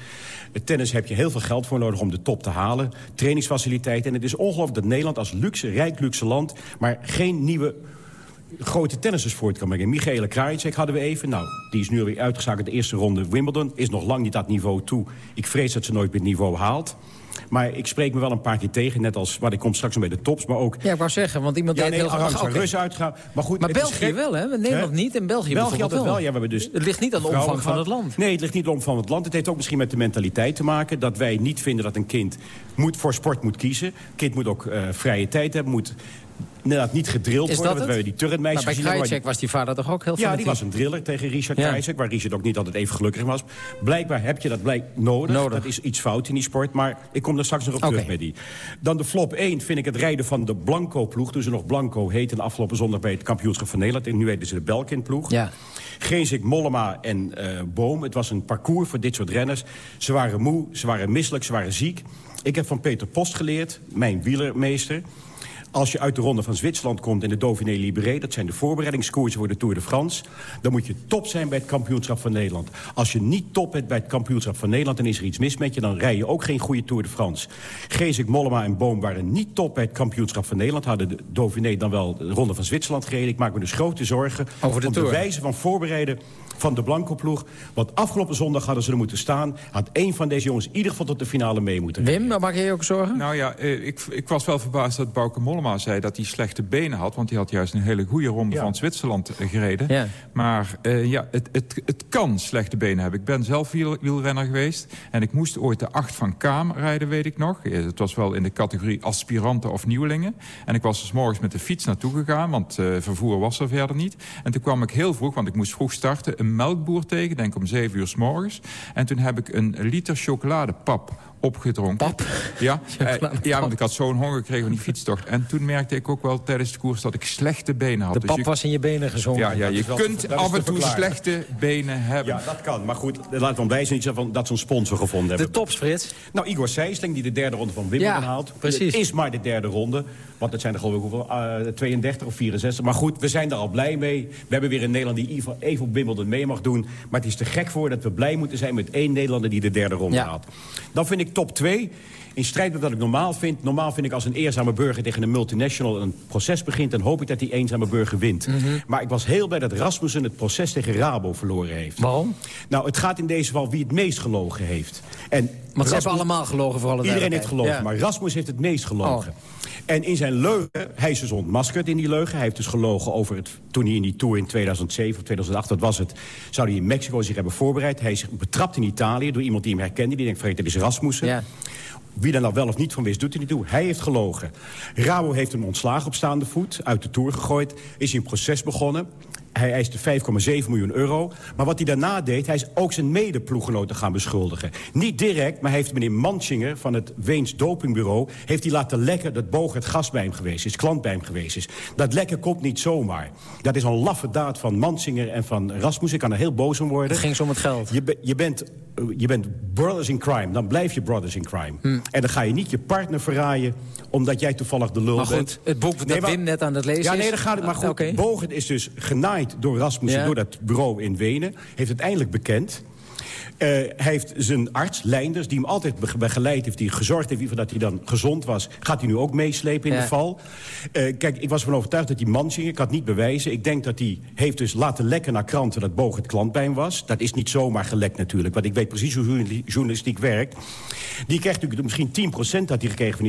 Het tennis heb je heel veel geld voor nodig om de top te halen. Trainingsfaciliteiten. En het is ongelooflijk dat Nederland als luxe, rijk luxe land... maar geen nieuwe grote tennissers voort kan brengen. Michele Krajicek hadden we even. Nou, die is nu weer uitgezakt in de eerste ronde Wimbledon. Is nog lang niet dat niveau toe. Ik vrees dat ze nooit het niveau haalt. Maar ik spreek me wel een paar keer tegen, net als wat ik kom straks bij de tops, maar ook... Ja, ik wou zeggen, want iemand ja, deed nee, heel graag... Okay. Rus uitgaan. Maar goed, maar België wel, hè? Nederland niet en België, België had het wel. Ja, we hebben dus het ligt niet aan de omvang van het land. Nee, het ligt niet aan de omvang van het land. Het heeft ook misschien met de mentaliteit te maken... dat wij niet vinden dat een kind moet, voor sport moet kiezen. Een kind moet ook uh, vrije tijd hebben, moet inderdaad niet gedrild is worden. Dat we hebben die turretmeisjes Maar bij Krajicek was die vader toch ook heel Ja, die was een driller tegen Richard ja. Krajicek... waar Richard ook niet altijd even gelukkig was. Blijkbaar heb je dat blijk nodig. nodig. Dat is iets fout in die sport. Maar ik kom er straks nog op okay. terug met die. Dan de flop 1 vind ik het rijden van de Blanco-ploeg. Toen ze nog Blanco heette de afgelopen zondag bij het kampioenschap van Nederland. En nu heten ze de Belkin-ploeg. Ja. Geesik, Mollema en uh, Boom. Het was een parcours voor dit soort renners. Ze waren moe, ze waren misselijk, ze waren ziek. Ik heb van Peter Post geleerd, mijn wielermeester... Als je uit de ronde van Zwitserland komt in de Dauphiné Libéré... dat zijn de voorbereidingskoersen voor de Tour de France... dan moet je top zijn bij het kampioenschap van Nederland. Als je niet top bent bij het kampioenschap van Nederland... dan is er iets mis met je, dan rij je ook geen goede Tour de France. Geesik, Mollema en Boom waren niet top bij het kampioenschap van Nederland... hadden de Dauphiné dan wel de ronde van Zwitserland gereden. Ik maak me dus grote zorgen Over de om tour. de wijze van voorbereiden van de Blanco-ploeg. Want afgelopen zondag hadden ze er moeten staan. Had één van deze jongens in ieder geval tot de finale mee moeten Wim, maak je je ook zorgen? Nou ja, ik, ik was wel verbaasd dat Bauke Mollema Mollema zei dat hij slechte benen had... want hij had juist een hele goede ronde Ja. van Zwitserland eh, gereden. Ja. Maar eh, ja, het, het, het kan slechte benen hebben. Ik ben zelf wiel, wielrenner geweest en ik moest ooit de acht van Kaam rijden, weet ik nog. Eh, Het was wel in de categorie aspiranten of nieuwelingen. En ik was dus morgens met de fiets naartoe gegaan, want vervoer was er verder niet. En toen kwam ik heel vroeg, want ik moest vroeg starten, een melkboer tegen, denk om zeven uur s morgens. En toen heb ik een liter chocoladepap opgedronken. Pap? Ja, eh, ja, want ik had zo'n honger gekregen van die fietstocht. En toen merkte ik ook wel tijdens de koers dat ik slechte benen had. De Dus pap je- was in je benen gezonken. Ja, ja Dat je kunt dat af en toe slechte benen hebben. Ja, dat kan. Maar goed, laten we wijzen niet van dat ze een sponsor gevonden hebben. De tops, Frits. Nou, Igor Sijsling, die de derde ronde van Wimbledon Ja, haalt. precies. Het is maar de derde ronde. Want het zijn er geloof ik hoeveel, eh, 32 of 64. Maar goed, we zijn er al blij mee. We hebben weer een Nederlander die even- even op Wimbledon mee mag doen. Maar het is te gek voor dat we blij moeten zijn met één Nederlander die de derde ronde Ja. haalt. Dan vind ik top 2. In strijd met wat ik normaal vind. Normaal vind ik als een eerzame burger tegen een multinational een proces begint... dan hoop ik dat die eenzame burger wint. Mhm. Maar ik was heel blij dat Rasmussen het proces tegen Rabo verloren heeft. Waarom? Nou, het gaat in deze geval wie het meest gelogen heeft. En Want ze hebben Rasmus- allemaal gelogen voor alle Iedereen heeft gelogen, maar Rasmus heeft het meest gelogen. Oh. En in zijn leugen, hij is dus ontmaskerd in die leugen. Hij heeft dus gelogen over het, toen hij in die tour in 2007 of 2008, wat was het... zou hij in Mexico zich hebben voorbereid. Hij is betrapt in Italië door iemand die hem herkende. Die denkt, vreemd, dat is Rasmussen. Ja. Wie er nou wel of niet van wist, doet hij niet toe. Hij heeft gelogen. Rabo heeft hem ontslagen op staande voet, uit de Tour gegooid. Is hij een proces begonnen. Hij eiste 5,7 miljoen euro. Maar wat hij daarna deed, hij is ook zijn medeploeggenoten gaan beschuldigen. Niet direct, maar hij heeft meneer Mansinger van het Weens dopingbureau... heeft hij laten lekken dat Bogert gast bij hem geweest is, klant bij hem geweest is. Dat lekken komt niet zomaar. Dat is een laffe daad van Mansinger en van Rasmus. Ik kan er heel boos om worden. Het ging zo om het geld. Je, be- je, bent, je bent brothers in crime, dan blijf je brothers in crime. Hm. En dan ga je niet je partner verraaien omdat jij toevallig de lul Maar goed, bent. het boek dat maar- Wim net aan het lezen ja, is- nee, dan gaat het maar Ah, goed. oké. Bogert is dus genaaid door Rasmussen, Ja. door dat bureau in Wenen. Heeft het eindelijk bekend. Eh, hij heeft zijn arts, Leinders, die hem altijd be- begeleid heeft... die gezorgd heeft dat hij dan gezond was... gaat hij nu ook meeslepen in Ja. de val. Eh, kijk, ik was ervan overtuigd dat die Mansingen... ik kan het niet bewijzen, ik denk dat hij heeft dus laten lekken naar kranten... dat Bogert klant bij hem was. Dat is niet zomaar gelekt natuurlijk, want ik weet precies hoe journali- journalistiek werkt. Die krijgt natuurlijk misschien 10% dat hij gekregen van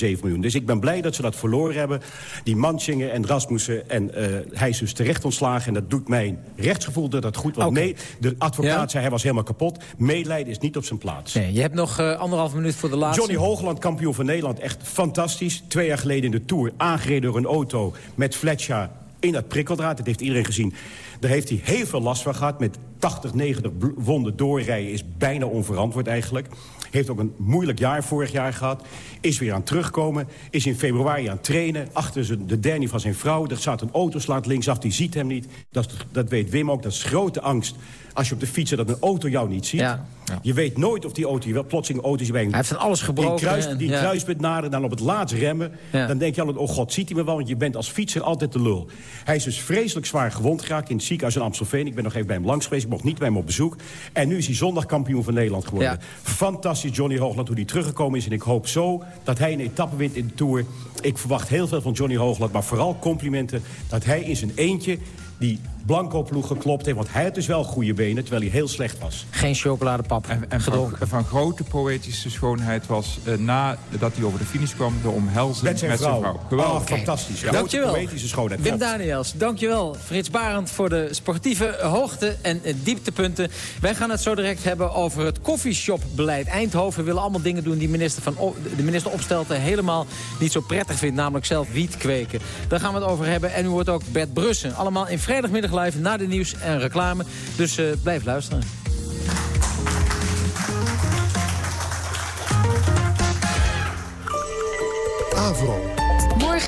die 5,7 miljoen. Dus ik ben blij dat ze dat verloren hebben. Die Mansingen en Rasmussen. En eh, hij is dus terecht ontslagen. En dat doet mijn rechtsgevoel dat dat goed was. Oké. Nee, de advocaat Ja? zei hij was helemaal kapot. Meelijden is niet op zijn plaats. Nee, je hebt nog eh, anderhalf minuut voor de laatste. Johnny Hoogland, kampioen van Nederland, echt fantastisch. Twee jaar geleden in de Tour, aangereden door een auto met Fletcher in dat prikkeldraad. Dat heeft iedereen gezien. Daar heeft hij heel veel last van gehad. Met 80, 90 bl- wonden doorrijden is bijna onverantwoord eigenlijk. Heeft ook een moeilijk jaar vorig jaar gehad. Is weer aan het terugkomen. Is in februari aan het trainen. Achter de Danny van zijn vrouw. Er staat een auto, slaat linksaf, die ziet hem niet. Dat, dat weet Wim ook. Dat is grote angst als je op de fiets zit dat een auto jou niet ziet. Ja. Je weet nooit of die auto je wel plotseling auto's bij Hij heeft van alles gebroken, Die, kruis, die ja. kruispunt dan op het laatst remmen. Ja. Dan denk je altijd, oh god, ziet hij me wel? Want je bent als fietser altijd de lul. Hij is dus vreselijk zwaar gewond geraakt in het ziekenhuis in Amstelveen. Ik ben nog even bij hem langs geweest, ik mocht niet bij hem op bezoek. En nu is hij zondag kampioen van Nederland geworden. Fantastisch Johnny Hoogland, hoe hij teruggekomen is. En ik hoop zo dat hij een etappe wint in de Tour. Ik verwacht heel veel van Johnny Hoogland, maar vooral complimenten... dat hij in zijn eentje die Blanco-ploeg geklopt heeft. Want hij had dus wel goede benen, terwijl hij heel slecht was. Geen chocoladepap En, en van, van grote poëtische schoonheid was eh, nadat hij over de finish kwam... de omhelzing Met zijn vrouw. Geweldig. Oh, fantastisch. Ja. Grote Dankjewel. poëtische schoonheid. Wim. Daniels, dankjewel. Frits Barend voor de sportieve hoogte en eh, dieptepunten. Wij gaan het zo direct hebben over het koffieshopbeleid. Eindhoven wil allemaal dingen doen die minister van O- de minister Opstelten helemaal niet zo prettig vindt. Namelijk zelf wiet kweken. Daar gaan we het over hebben. En u hoort ook Bert Brussen. Allemaal in vrijdagmiddag live na de nieuws en reclame. Dus eh, blijf luisteren. Avro.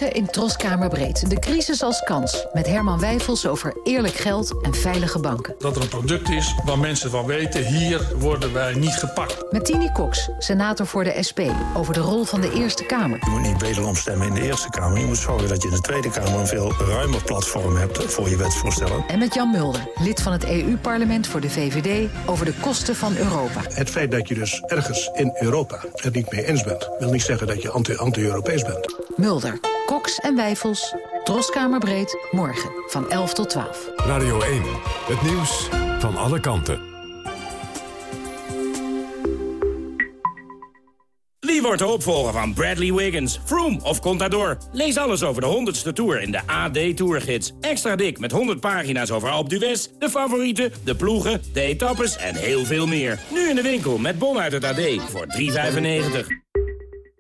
Morgen in Troskamer Breed. De crisis als kans. Met Herman Wijfels over eerlijk geld en veilige banken. Dat er een product is waar mensen van weten... hier worden wij niet gepakt. Met Tini Cox, senator voor de SP. Over de rol van de Eerste Kamer. Je moet niet wederom stemmen in de Eerste Kamer. Je moet zorgen dat je in de Tweede Kamer een veel ruimer platform hebt voor je wetsvoorstellen. En met Jan Mulder, lid van het EU-parlement voor de VVD... over de kosten van Europa. Het feit dat je dus ergens in Europa het niet mee eens bent... wil niet zeggen dat je anti- anti-Europees bent. Mulder, Cox en Wijfels. Troskamer Breed, morgen van 11 tot 12. Radio 1. Het nieuws van alle kanten. Lieve wordt de opvolger van Bradley Wiggins, Froome of Contador. Lees alles over de 100ste Tour in de AD Tourgids. Extra dik met 100 pagina's over Alpe d'Huez, de favorieten, de ploegen, de etappes en heel veel meer. Nu in de winkel met bon uit het AD voor 3,95.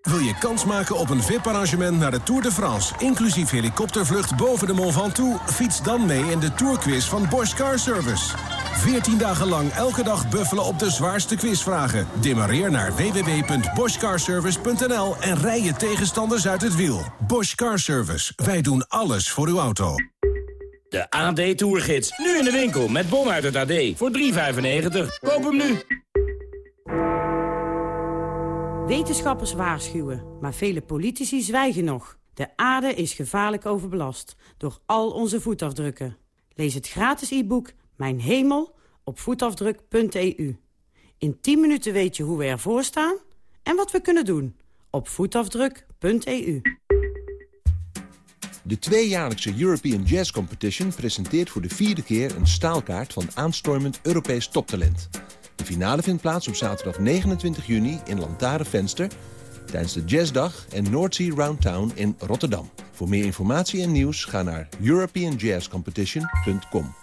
Wil je kans maken op een VIP-arrangement naar de Tour de France... inclusief helikoptervlucht boven de Mont Ventoux? Fiets dan mee in de Tourquiz van Bosch Car Service. 14 dagen lang elke dag buffelen op de zwaarste quizvragen. Demareer naar www.boschcarservice.nl en rij je tegenstanders uit het wiel. Bosch Car Service. Wij doen alles voor uw auto. De AD Tourgids. Nu in de winkel met bon uit het AD voor 3,95. Koop hem nu. Wetenschappers waarschuwen, maar vele politici zwijgen nog. De aarde is gevaarlijk overbelast door al onze voetafdrukken. Lees het gratis e-book Mijn Hemel op voetafdruk.eu. In 10 minuten weet je hoe we ervoor staan en wat we kunnen doen op voetafdruk.eu. De tweejaarlijkse European Jazz Competition presenteert voor de vierde keer een staalkaart van aanstormend Europees toptalent. De finale vindt plaats op zaterdag 29 juni in Lantarenvenster tijdens de Jazzdag en Noordsea Roundtown in Rotterdam. Voor meer informatie en nieuws ga naar europeanjazzcompetition.com.